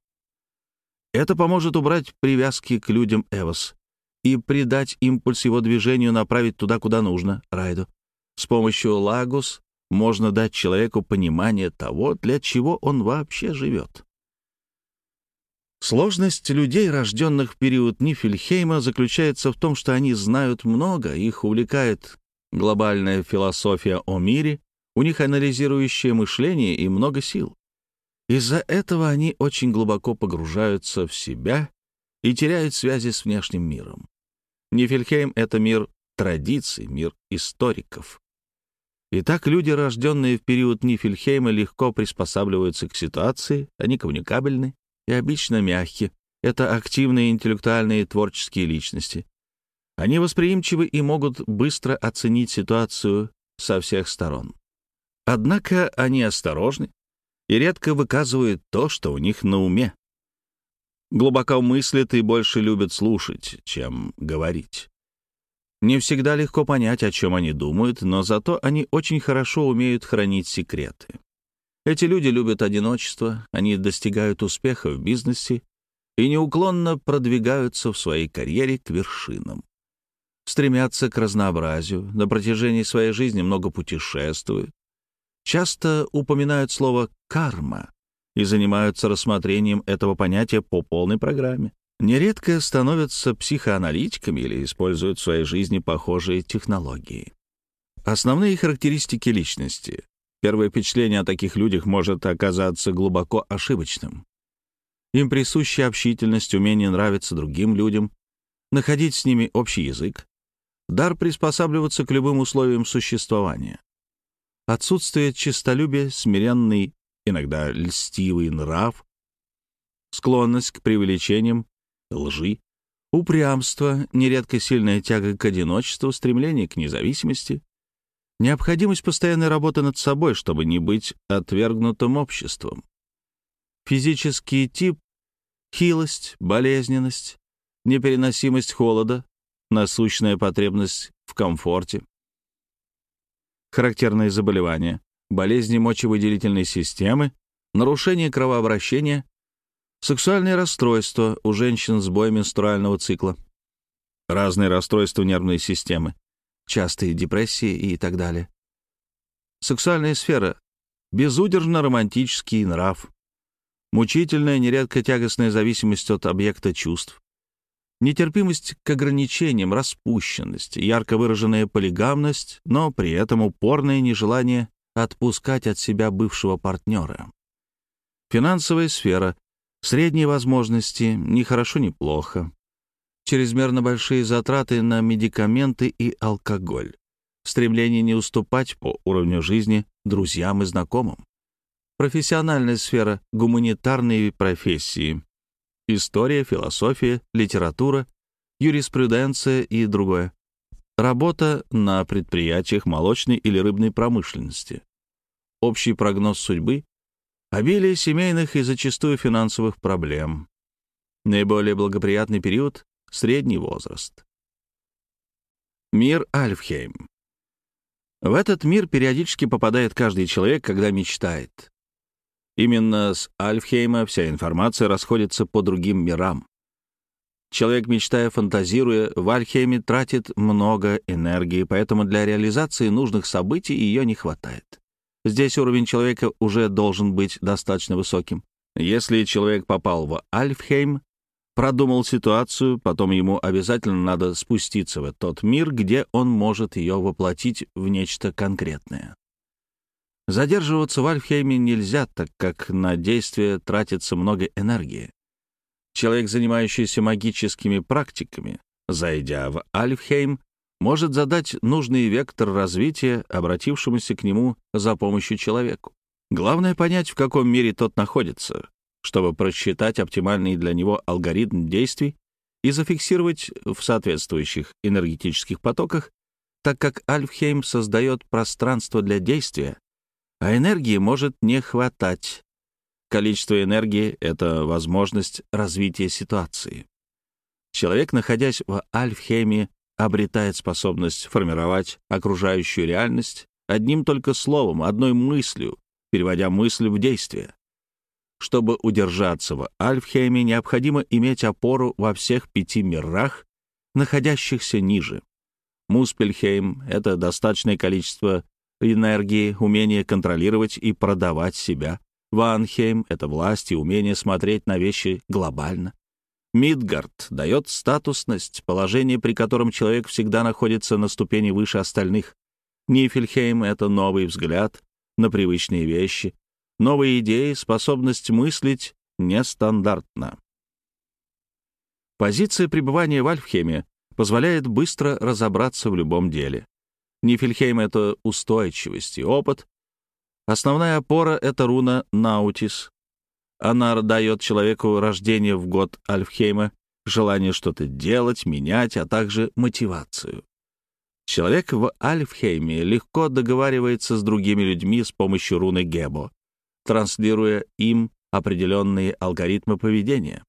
Это поможет убрать привязки к людям эвос и придать импульс его движению направить туда, куда нужно, райду. С помощью лагус можно дать человеку понимание того, для чего он вообще живет. Сложность людей, рожденных в период Нифельхейма, заключается в том, что они знают много, их увлекает глобальная философия о мире, у них анализирующее мышление и много сил. Из-за этого они очень глубоко погружаются в себя и теряют связи с внешним миром. Нифельхейм — это мир традиций, мир историков. Итак, люди, рожденные в период Нифельхейма, легко приспосабливаются к ситуации, они коммуникабельны, и обычно мягкие. Это активные интеллектуальные творческие личности. Они восприимчивы и могут быстро оценить ситуацию со всех сторон. Однако они осторожны и редко выказывают то, что у них на уме. Глубоко мыслят и больше любят слушать, чем говорить. Не всегда легко понять, о чем они думают, но зато они очень хорошо умеют хранить секреты. Эти люди любят одиночество, они достигают успеха в бизнесе и неуклонно продвигаются в своей карьере к вершинам. Стремятся к разнообразию, на протяжении своей жизни много путешествуют, часто упоминают слово «карма» и занимаются рассмотрением этого понятия по полной программе. Нередко становятся психоаналитиками или используют в своей жизни похожие технологии. Основные характеристики личности Первое впечатление о таких людях может оказаться глубоко ошибочным. Им присуща общительность, умение нравиться другим людям, находить с ними общий язык, дар приспосабливаться к любым условиям существования. Отсутствие честолюбия, смиренный, иногда льстивый нрав, склонность к преувеличениям, лжи, упрямство, нередко сильная тяга к одиночеству, стремление к независимости, Необходимость постоянной работы над собой, чтобы не быть отвергнутым обществом. Физический тип — хилость, болезненность, непереносимость холода, насущная потребность в комфорте. Характерные заболевания, болезни мочевыделительной системы, нарушение кровообращения, сексуальные расстройства у женщин с боем менструального цикла, разные расстройства нервной системы, частые депрессии и так далее. Сексуальная сфера — безудержно-романтический нрав, мучительная, нередко тягостная зависимость от объекта чувств, нетерпимость к ограничениям, распущенность, ярко выраженная полигамность, но при этом упорное нежелание отпускать от себя бывшего партнера. Финансовая сфера — средние возможности, ни хорошо, ни плохо, чрезмерно большие затраты на медикаменты и алкоголь, стремление не уступать по уровню жизни друзьям и знакомым, профессиональная сфера, гуманитарные профессии, история, философия, литература, юриспруденция и другое. Работа на предприятиях молочной или рыбной промышленности, общий прогноз судьбы, обилие семейных и зачастую финансовых проблем, наиболее благоприятный период — средний возраст. Мир Альфхейм. В этот мир периодически попадает каждый человек, когда мечтает. Именно с Альфхейма вся информация расходится по другим мирам. Человек, мечтая, фантазируя, в Альхейме тратит много энергии, поэтому для реализации нужных событий ее не хватает. Здесь уровень человека уже должен быть достаточно высоким. Если человек попал в Альфхейм, продумал ситуацию, потом ему обязательно надо спуститься в тот мир, где он может ее воплотить в нечто конкретное. Задерживаться в Альфхейме нельзя, так как на действие тратится много энергии. Человек, занимающийся магическими практиками, зайдя в Альфхейм, может задать нужный вектор развития обратившемуся к нему за помощью человеку. Главное понять, в каком мире тот находится, чтобы просчитать оптимальный для него алгоритм действий и зафиксировать в соответствующих энергетических потоках, так как Альфхейм создает пространство для действия, а энергии может не хватать. Количество энергии — это возможность развития ситуации. Человек, находясь в Альфхейме, обретает способность формировать окружающую реальность одним только словом, одной мыслью, переводя мысль в действие. Чтобы удержаться в Альфхейме, необходимо иметь опору во всех пяти мирах, находящихся ниже. Муспельхейм — это достаточное количество энергии, умение контролировать и продавать себя. Ванхейм — это власть и умение смотреть на вещи глобально. Мидгард дает статусность, положение, при котором человек всегда находится на ступени выше остальных. Нифельхейм — это новый взгляд на привычные вещи, новые идеи, способность мыслить нестандартно. Позиция пребывания в Альфхеме позволяет быстро разобраться в любом деле. Нифельхейм — это устойчивость и опыт. Основная опора — это руна Наутис. Она дает человеку рождение в год Альфхейма, желание что-то делать, менять, а также мотивацию. Человек в Альфхейме легко договаривается с другими людьми с помощью руны Гебо транслируя им определенные алгоритмы поведения.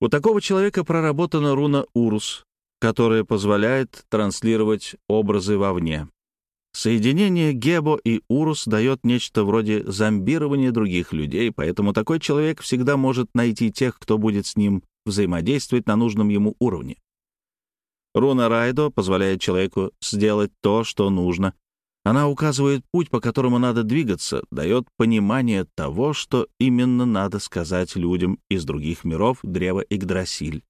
У такого человека проработана руна Урус, которая позволяет транслировать образы вовне. Соединение Гебо и Урус дает нечто вроде зомбирования других людей, поэтому такой человек всегда может найти тех, кто будет с ним взаимодействовать на нужном ему уровне. Руна Райдо позволяет человеку сделать то, что нужно, она указывает путь, по которому надо двигаться, дает понимание того, что именно надо сказать людям из других миров древа Игдрасиль.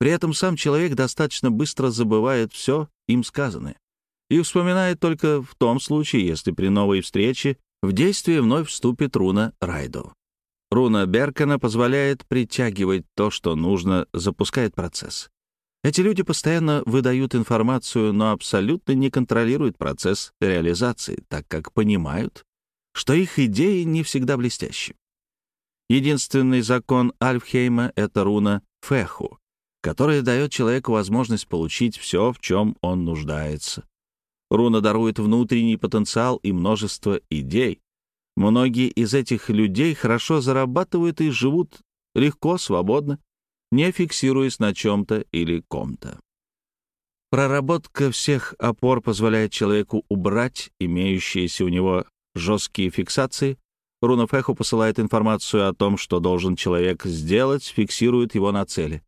При этом сам человек достаточно быстро забывает все им сказанное и вспоминает только в том случае, если при новой встрече в действие вновь вступит руна Райдо. Руна Беркана позволяет притягивать то, что нужно, запускает процесс. Эти люди постоянно выдают информацию, но абсолютно не контролируют процесс реализации, так как понимают, что их идеи не всегда блестящи. Единственный закон Альфхейма — это руна Феху, которая дает человеку возможность получить все, в чем он нуждается. Руна дарует внутренний потенциал и множество идей. Многие из этих людей хорошо зарабатывают и живут легко, свободно, не фиксируясь на чем-то или ком-то. Проработка всех опор позволяет человеку убрать имеющиеся у него жесткие фиксации. Руна Феху посылает информацию о том, что должен человек сделать, фиксирует его на цели.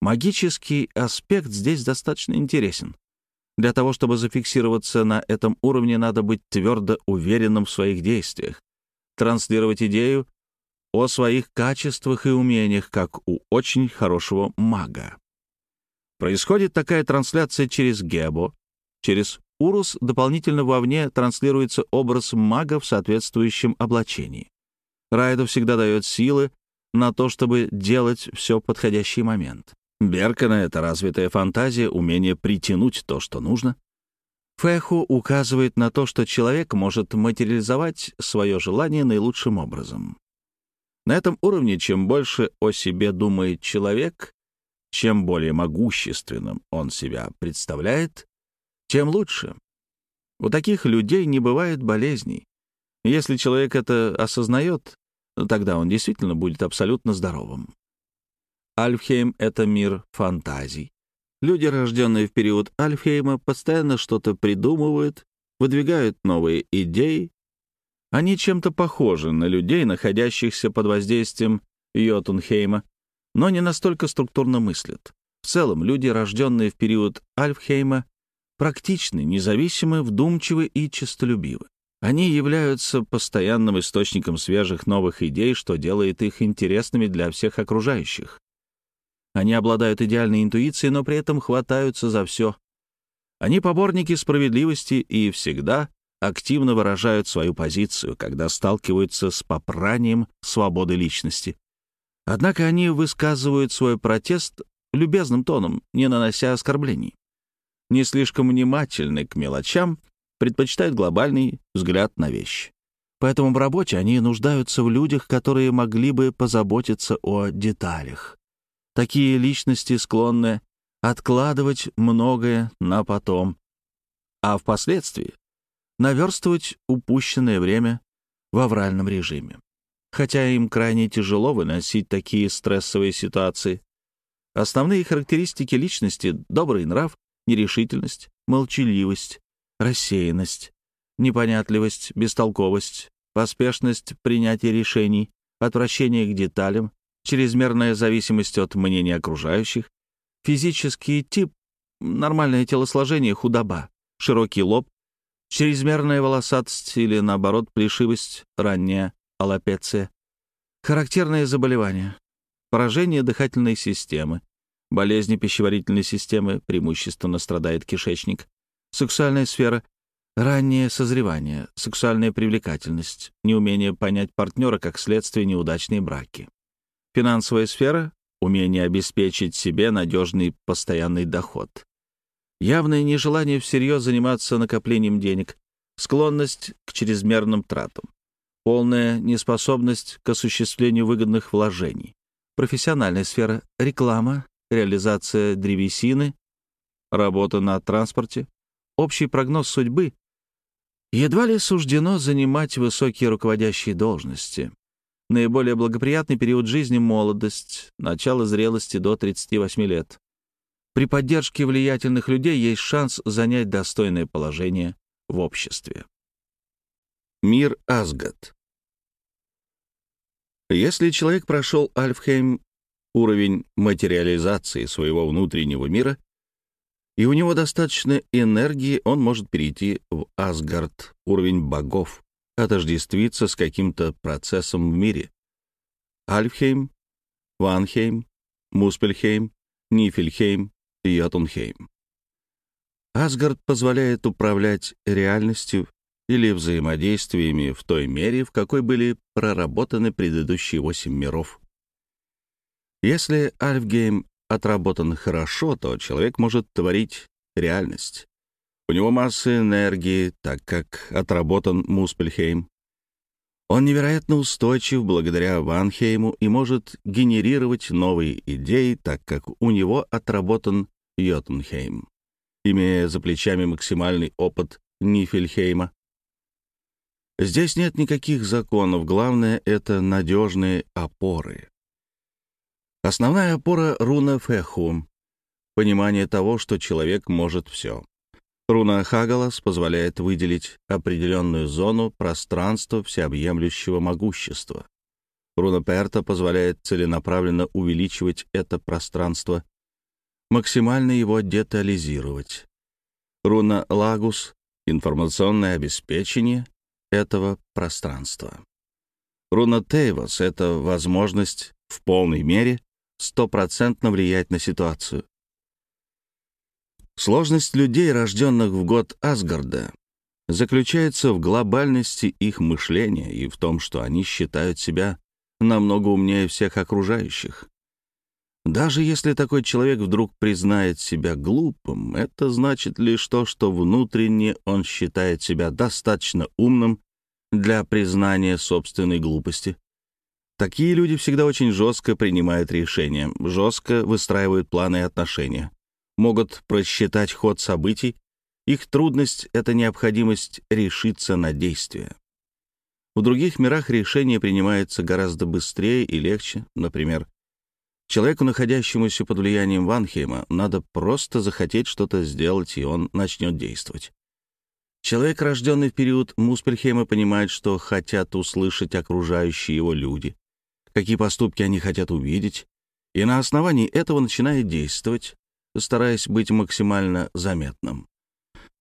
Магический аспект здесь достаточно интересен. Для того, чтобы зафиксироваться на этом уровне, надо быть твердо уверенным в своих действиях, транслировать идею о своих качествах и умениях, как у очень хорошего мага. Происходит такая трансляция через Гебо. Через Урус дополнительно вовне транслируется образ мага в соответствующем облачении. Райду всегда дает силы на то, чтобы делать все в подходящий момент. Беркана — это развитая фантазия, умение притянуть то, что нужно. Феху указывает на то, что человек может материализовать свое желание наилучшим образом. На этом уровне, чем больше о себе думает человек, чем более могущественным он себя представляет, тем лучше. У таких людей не бывает болезней. Если человек это осознает, тогда он действительно будет абсолютно здоровым. Альфхейм — это мир фантазий. Люди, рожденные в период Альфхейма, постоянно что-то придумывают, выдвигают новые идеи. Они чем-то похожи на людей, находящихся под воздействием Йотунхейма, но не настолько структурно мыслят. В целом, люди, рожденные в период Альфхейма, практичны, независимы, вдумчивы и честолюбивы. Они являются постоянным источником свежих новых идей, что делает их интересными для всех окружающих. Они обладают идеальной интуицией, но при этом хватаются за все. Они поборники справедливости и всегда активно выражают свою позицию, когда сталкиваются с попранием свободы личности. Однако они высказывают свой протест любезным тоном, не нанося оскорблений. Не слишком внимательны к мелочам, предпочитают глобальный взгляд на вещи. Поэтому в работе они нуждаются в людях, которые могли бы позаботиться о деталях. Такие личности склонны откладывать многое на потом, а впоследствии наверстывать упущенное время в авральном режиме. Хотя им крайне тяжело выносить такие стрессовые ситуации. Основные характеристики личности — добрый нрав, нерешительность, молчаливость, рассеянность, непонятливость, бестолковость, поспешность принятия решений, отвращение к деталям, чрезмерная зависимость от мнения окружающих, физический тип, нормальное телосложение, худоба, широкий лоб, чрезмерная волосатость или, наоборот, плешивость, ранняя аллопеция, характерные заболевания, поражение дыхательной системы, болезни пищеварительной системы, преимущественно страдает кишечник, сексуальная сфера, раннее созревание, сексуальная привлекательность, неумение понять партнера как следствие неудачные браки. Финансовая сфера — умение обеспечить себе надежный постоянный доход. Явное нежелание всерьез заниматься накоплением денег, склонность к чрезмерным тратам, полная неспособность к осуществлению выгодных вложений. Профессиональная сфера — реклама, реализация древесины, работа на транспорте, общий прогноз судьбы. Едва ли суждено занимать высокие руководящие должности. Наиболее благоприятный период жизни — молодость, начало зрелости до 38 лет. При поддержке влиятельных людей есть шанс занять достойное положение в обществе. Мир Асгад Если человек прошел Альфхейм, уровень материализации своего внутреннего мира, и у него достаточно энергии, он может перейти в Асгард, уровень богов, отождествиться с каким-то процессом в мире. Альфхейм, Ванхейм, Муспельхейм, Нифельхейм, Йотунхейм. Асгард позволяет управлять реальностью или взаимодействиями в той мере, в какой были проработаны предыдущие восемь миров. Если Альфгейм отработан хорошо, то человек может творить реальность. У него масса энергии, так как отработан Муспельхейм. Он невероятно устойчив благодаря Ванхейму и может генерировать новые идеи, так как у него отработан Йотунхейм, имея за плечами максимальный опыт Нифельхейма. Здесь нет никаких законов, главное — это надежные опоры. Основная опора — руна Феху, понимание того, что человек может все. Руна Хагалас позволяет выделить определенную зону пространства всеобъемлющего могущества. Руна Перта позволяет целенаправленно увеличивать это пространство, максимально его детализировать. Руна Лагус — информационное обеспечение этого пространства. Руна Тейвос — это возможность в полной мере стопроцентно влиять на ситуацию. Сложность людей, рожденных в год Асгарда, заключается в глобальности их мышления и в том, что они считают себя намного умнее всех окружающих. Даже если такой человек вдруг признает себя глупым, это значит лишь то, что внутренне он считает себя достаточно умным для признания собственной глупости. Такие люди всегда очень жестко принимают решения, жестко выстраивают планы и отношения, могут просчитать ход событий. Их трудность — это необходимость решиться на действие. В других мирах решение принимается гораздо быстрее и легче. Например, человеку, находящемуся под влиянием Ванхейма, надо просто захотеть что-то сделать, и он начнет действовать. Человек, рожденный в период Муспельхейма, понимает, что хотят услышать окружающие его люди, какие поступки они хотят увидеть, и на основании этого начинает действовать, стараясь быть максимально заметным.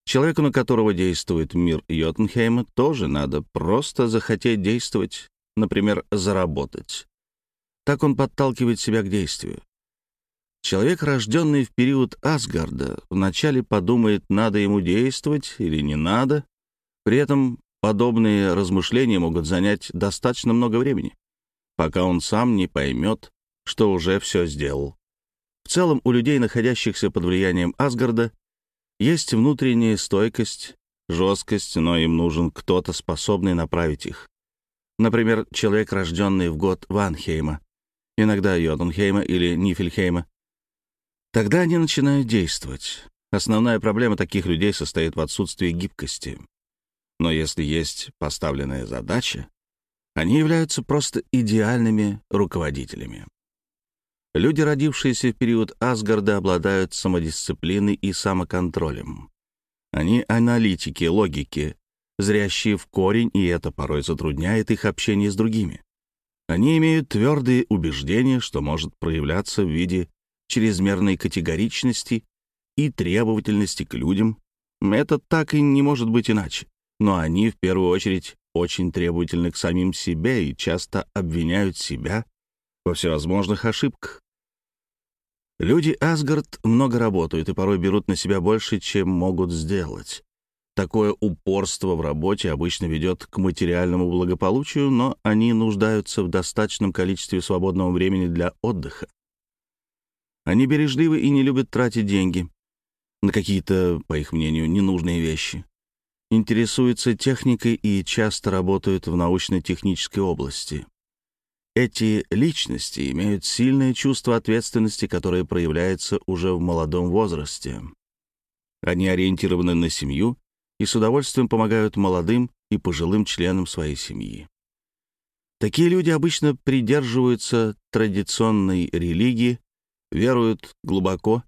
Человеку, на которого действует мир Йотунхейма, тоже надо просто захотеть действовать, например, заработать. Так он подталкивает себя к действию. Человек, рожденный в период Асгарда, вначале подумает, надо ему действовать или не надо. При этом подобные размышления могут занять достаточно много времени, пока он сам не поймет, что уже все сделал. Целом, у людей, находящихся под влиянием Асгарда, есть внутренняя стойкость, жесткость, но им нужен кто-то, способный направить их. Например, человек, рожденный в год Ванхейма, иногда Йотунхейма или Нифельхейма, Тогда они начинают действовать. Основная проблема таких людей состоит в отсутствии гибкости. Но если есть поставленная задача, они являются просто идеальными руководителями. Люди, родившиеся в период Асгарда, обладают самодисциплиной и самоконтролем. Они аналитики, логики, зрящие в корень, и это порой затрудняет их общение с другими. Они имеют твердые убеждения, что может проявляться в виде чрезмерной категоричности и требовательности к людям. Это так и не может быть иначе. Но они, в первую очередь, очень требовательны к самим себе и часто обвиняют себя во всевозможных ошибках. Люди Асгард много работают и порой берут на себя больше, чем могут сделать. Такое упорство в работе обычно ведет к материальному благополучию, но они нуждаются в достаточном количестве свободного времени для отдыха. Они бережливы и не любят тратить деньги на какие-то, по их мнению, ненужные вещи. Интересуются техникой и часто работают в научно-технической области. Эти личности имеют сильное чувство ответственности, которое проявляется уже в молодом возрасте. Они ориентированы на семью и с удовольствием помогают молодым и пожилым членам своей семьи. Такие люди обычно придерживаются традиционной религии, веруют глубоко.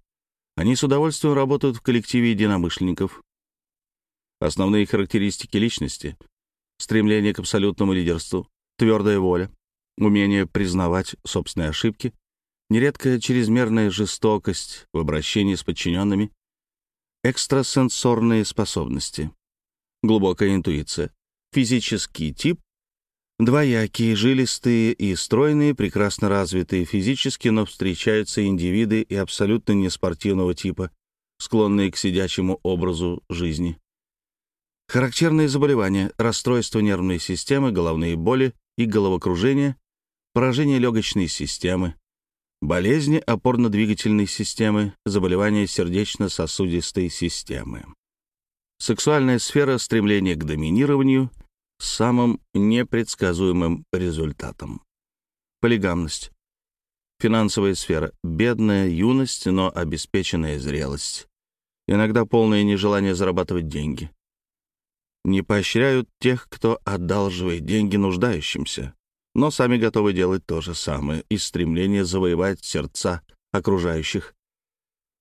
Они с удовольствием работают в коллективе единомышленников. Основные характеристики личности — стремление к абсолютному лидерству, твердая воля, умение признавать собственные ошибки, нередко чрезмерная жестокость в обращении с подчиненными, экстрасенсорные способности, глубокая интуиция, физический тип Двоякие, жилистые и стройные, прекрасно развитые физически, но встречаются индивиды и абсолютно неспортивного типа, склонные к сидячему образу жизни. Характерные заболевания, расстройство нервной системы, головные боли и головокружение, поражение легочной системы, болезни опорно-двигательной системы, заболевания сердечно-сосудистой системы. Сексуальная сфера стремление к доминированию — самым непредсказуемым результатом. Полигамность. Финансовая сфера. Бедная юность, но обеспеченная зрелость. Иногда полное нежелание зарабатывать деньги. Не поощряют тех, кто одалживает деньги нуждающимся, но сами готовы делать то же самое из стремления завоевать сердца окружающих.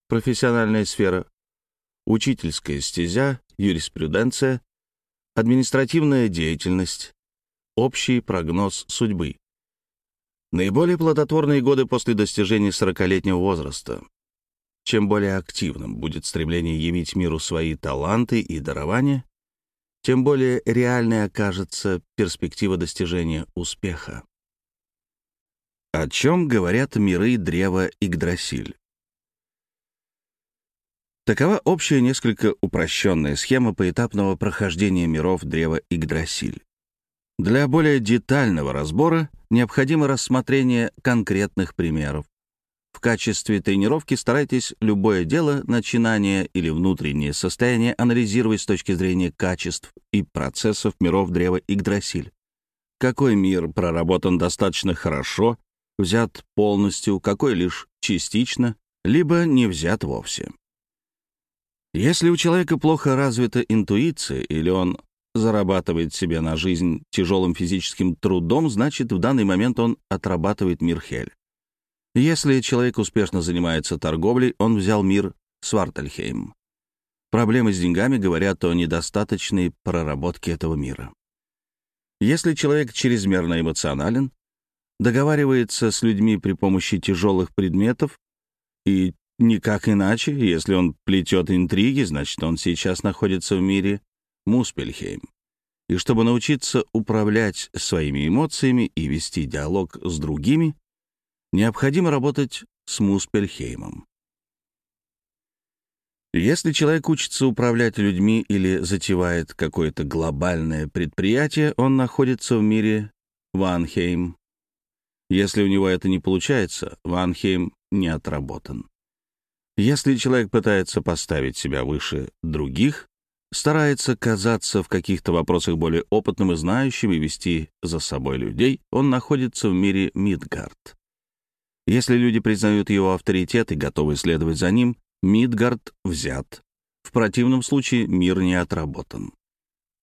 Профессиональная сфера. Учительская стезя, юриспруденция, административная деятельность, общий прогноз судьбы. Наиболее плодотворные годы после достижения 40-летнего возраста. Чем более активным будет стремление явить миру свои таланты и дарования, тем более реальной окажется перспектива достижения успеха. О чем говорят миры древа Игдрасиль? Такова общая, несколько упрощенная схема поэтапного прохождения миров древа Игдрасиль. Для более детального разбора необходимо рассмотрение конкретных примеров. Качестве тренировки старайтесь любое дело, начинание или внутреннее состояние анализировать с точки зрения качеств и процессов миров древа Игдрасиль. какой мир проработан достаточно хорошо, взят полностью, какой лишь частично, либо не взят вовсе. Если у человека плохо развита интуиция или он зарабатывает себе на жизнь тяжелым физическим трудом, значит, в данный момент он отрабатывает мир Хель. Если человек успешно занимается торговлей, он взял мир Свартельхейм. Проблемы с деньгами говорят о недостаточной проработке этого мира. Если человек чрезмерно эмоционален, договаривается с людьми при помощи тяжелых предметов и никак иначе, если он плетет интриги, значит, он сейчас находится в мире Муспельхейм. И чтобы научиться управлять своими эмоциями и вести диалог с другими, необходимо работать с Муспельхеймом. Если человек учится управлять людьми или затевает какое-то глобальное предприятие, он находится в мире Ванхейм. Если у него это не получается, Ванхейм не отработан. Если человек пытается поставить себя выше других, старается казаться в каких-то вопросах более опытным и знающим и вести за собой людей, он находится в мире Мидгард. Если люди признают его авторитет и готовы следовать за ним, Мидгард взят. В противном случае мир не отработан.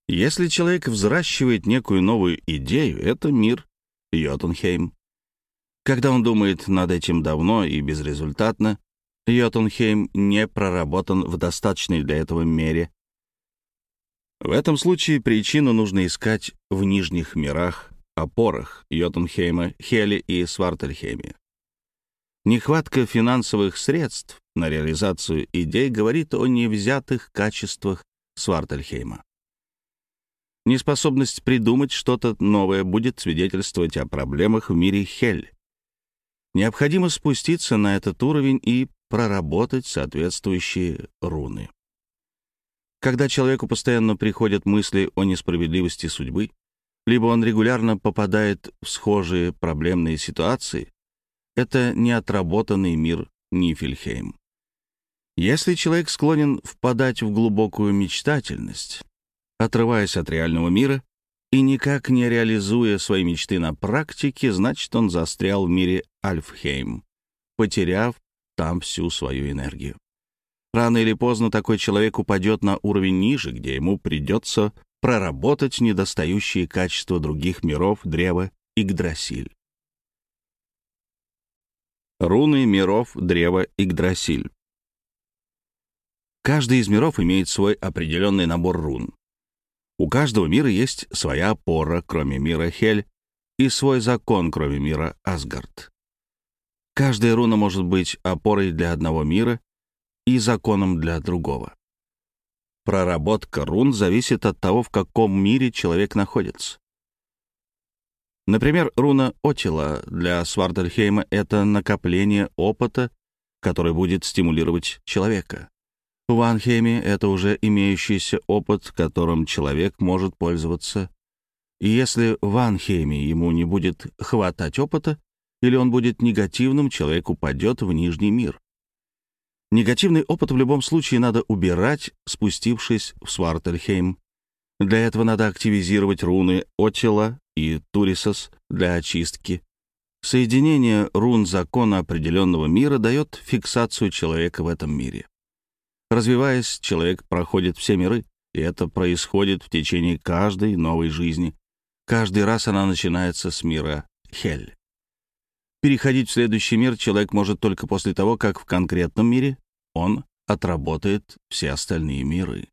Если человек взращивает некую новую идею, это мир Йотунхейм. Когда он думает над этим давно и безрезультатно, Йотунхейм не проработан в достаточной для этого мере. В этом случае причину нужно искать в нижних мирах, опорах Йотунхейма, Хеле и Свартельхейме. Нехватка финансовых средств на реализацию идей говорит о невзятых качествах Свартельхейма. Неспособность придумать что-то новое будет свидетельствовать о проблемах в мире Хель. Необходимо спуститься на этот уровень и проработать соответствующие руны. Когда человеку постоянно приходят мысли о несправедливости судьбы, либо он регулярно попадает в схожие проблемные ситуации, это неотработанный мир Нифельхейм. Если человек склонен впадать в глубокую мечтательность, отрываясь от реального мира и никак не реализуя свои мечты на практике, значит, он застрял в мире Альфхейм, потеряв там всю свою энергию. Рано или поздно такой человек упадет на уровень ниже, где ему придется проработать недостающие качества других миров древа Игдрасиль. Руны миров древа Игдрасиль. Каждый из миров имеет свой определенный набор рун. У каждого мира есть своя опора, кроме мира Хель, и свой закон, кроме мира Асгард. Каждая руна может быть опорой для одного мира и законом для другого. Проработка рун зависит от того, в каком мире человек находится. Например, руна Отила для Свардальхейма — это накопление опыта, который будет стимулировать человека. В Ванхейме это уже имеющийся опыт, которым человек может пользоваться. И если в Ванхейме ему не будет хватать опыта, или он будет негативным, человек упадет в нижний мир. Негативный опыт в любом случае надо убирать, спустившись в Свартельхейм. Для этого надо активизировать руны Отила и Турисос для очистки. Соединение рун закона определенного мира дает фиксацию человека в этом мире. Развиваясь, человек проходит все миры, и это происходит в течение каждой новой жизни. Каждый раз она начинается с мира Хель. Переходить в следующий мир человек может только после того, как в конкретном мире он отработает все остальные миры.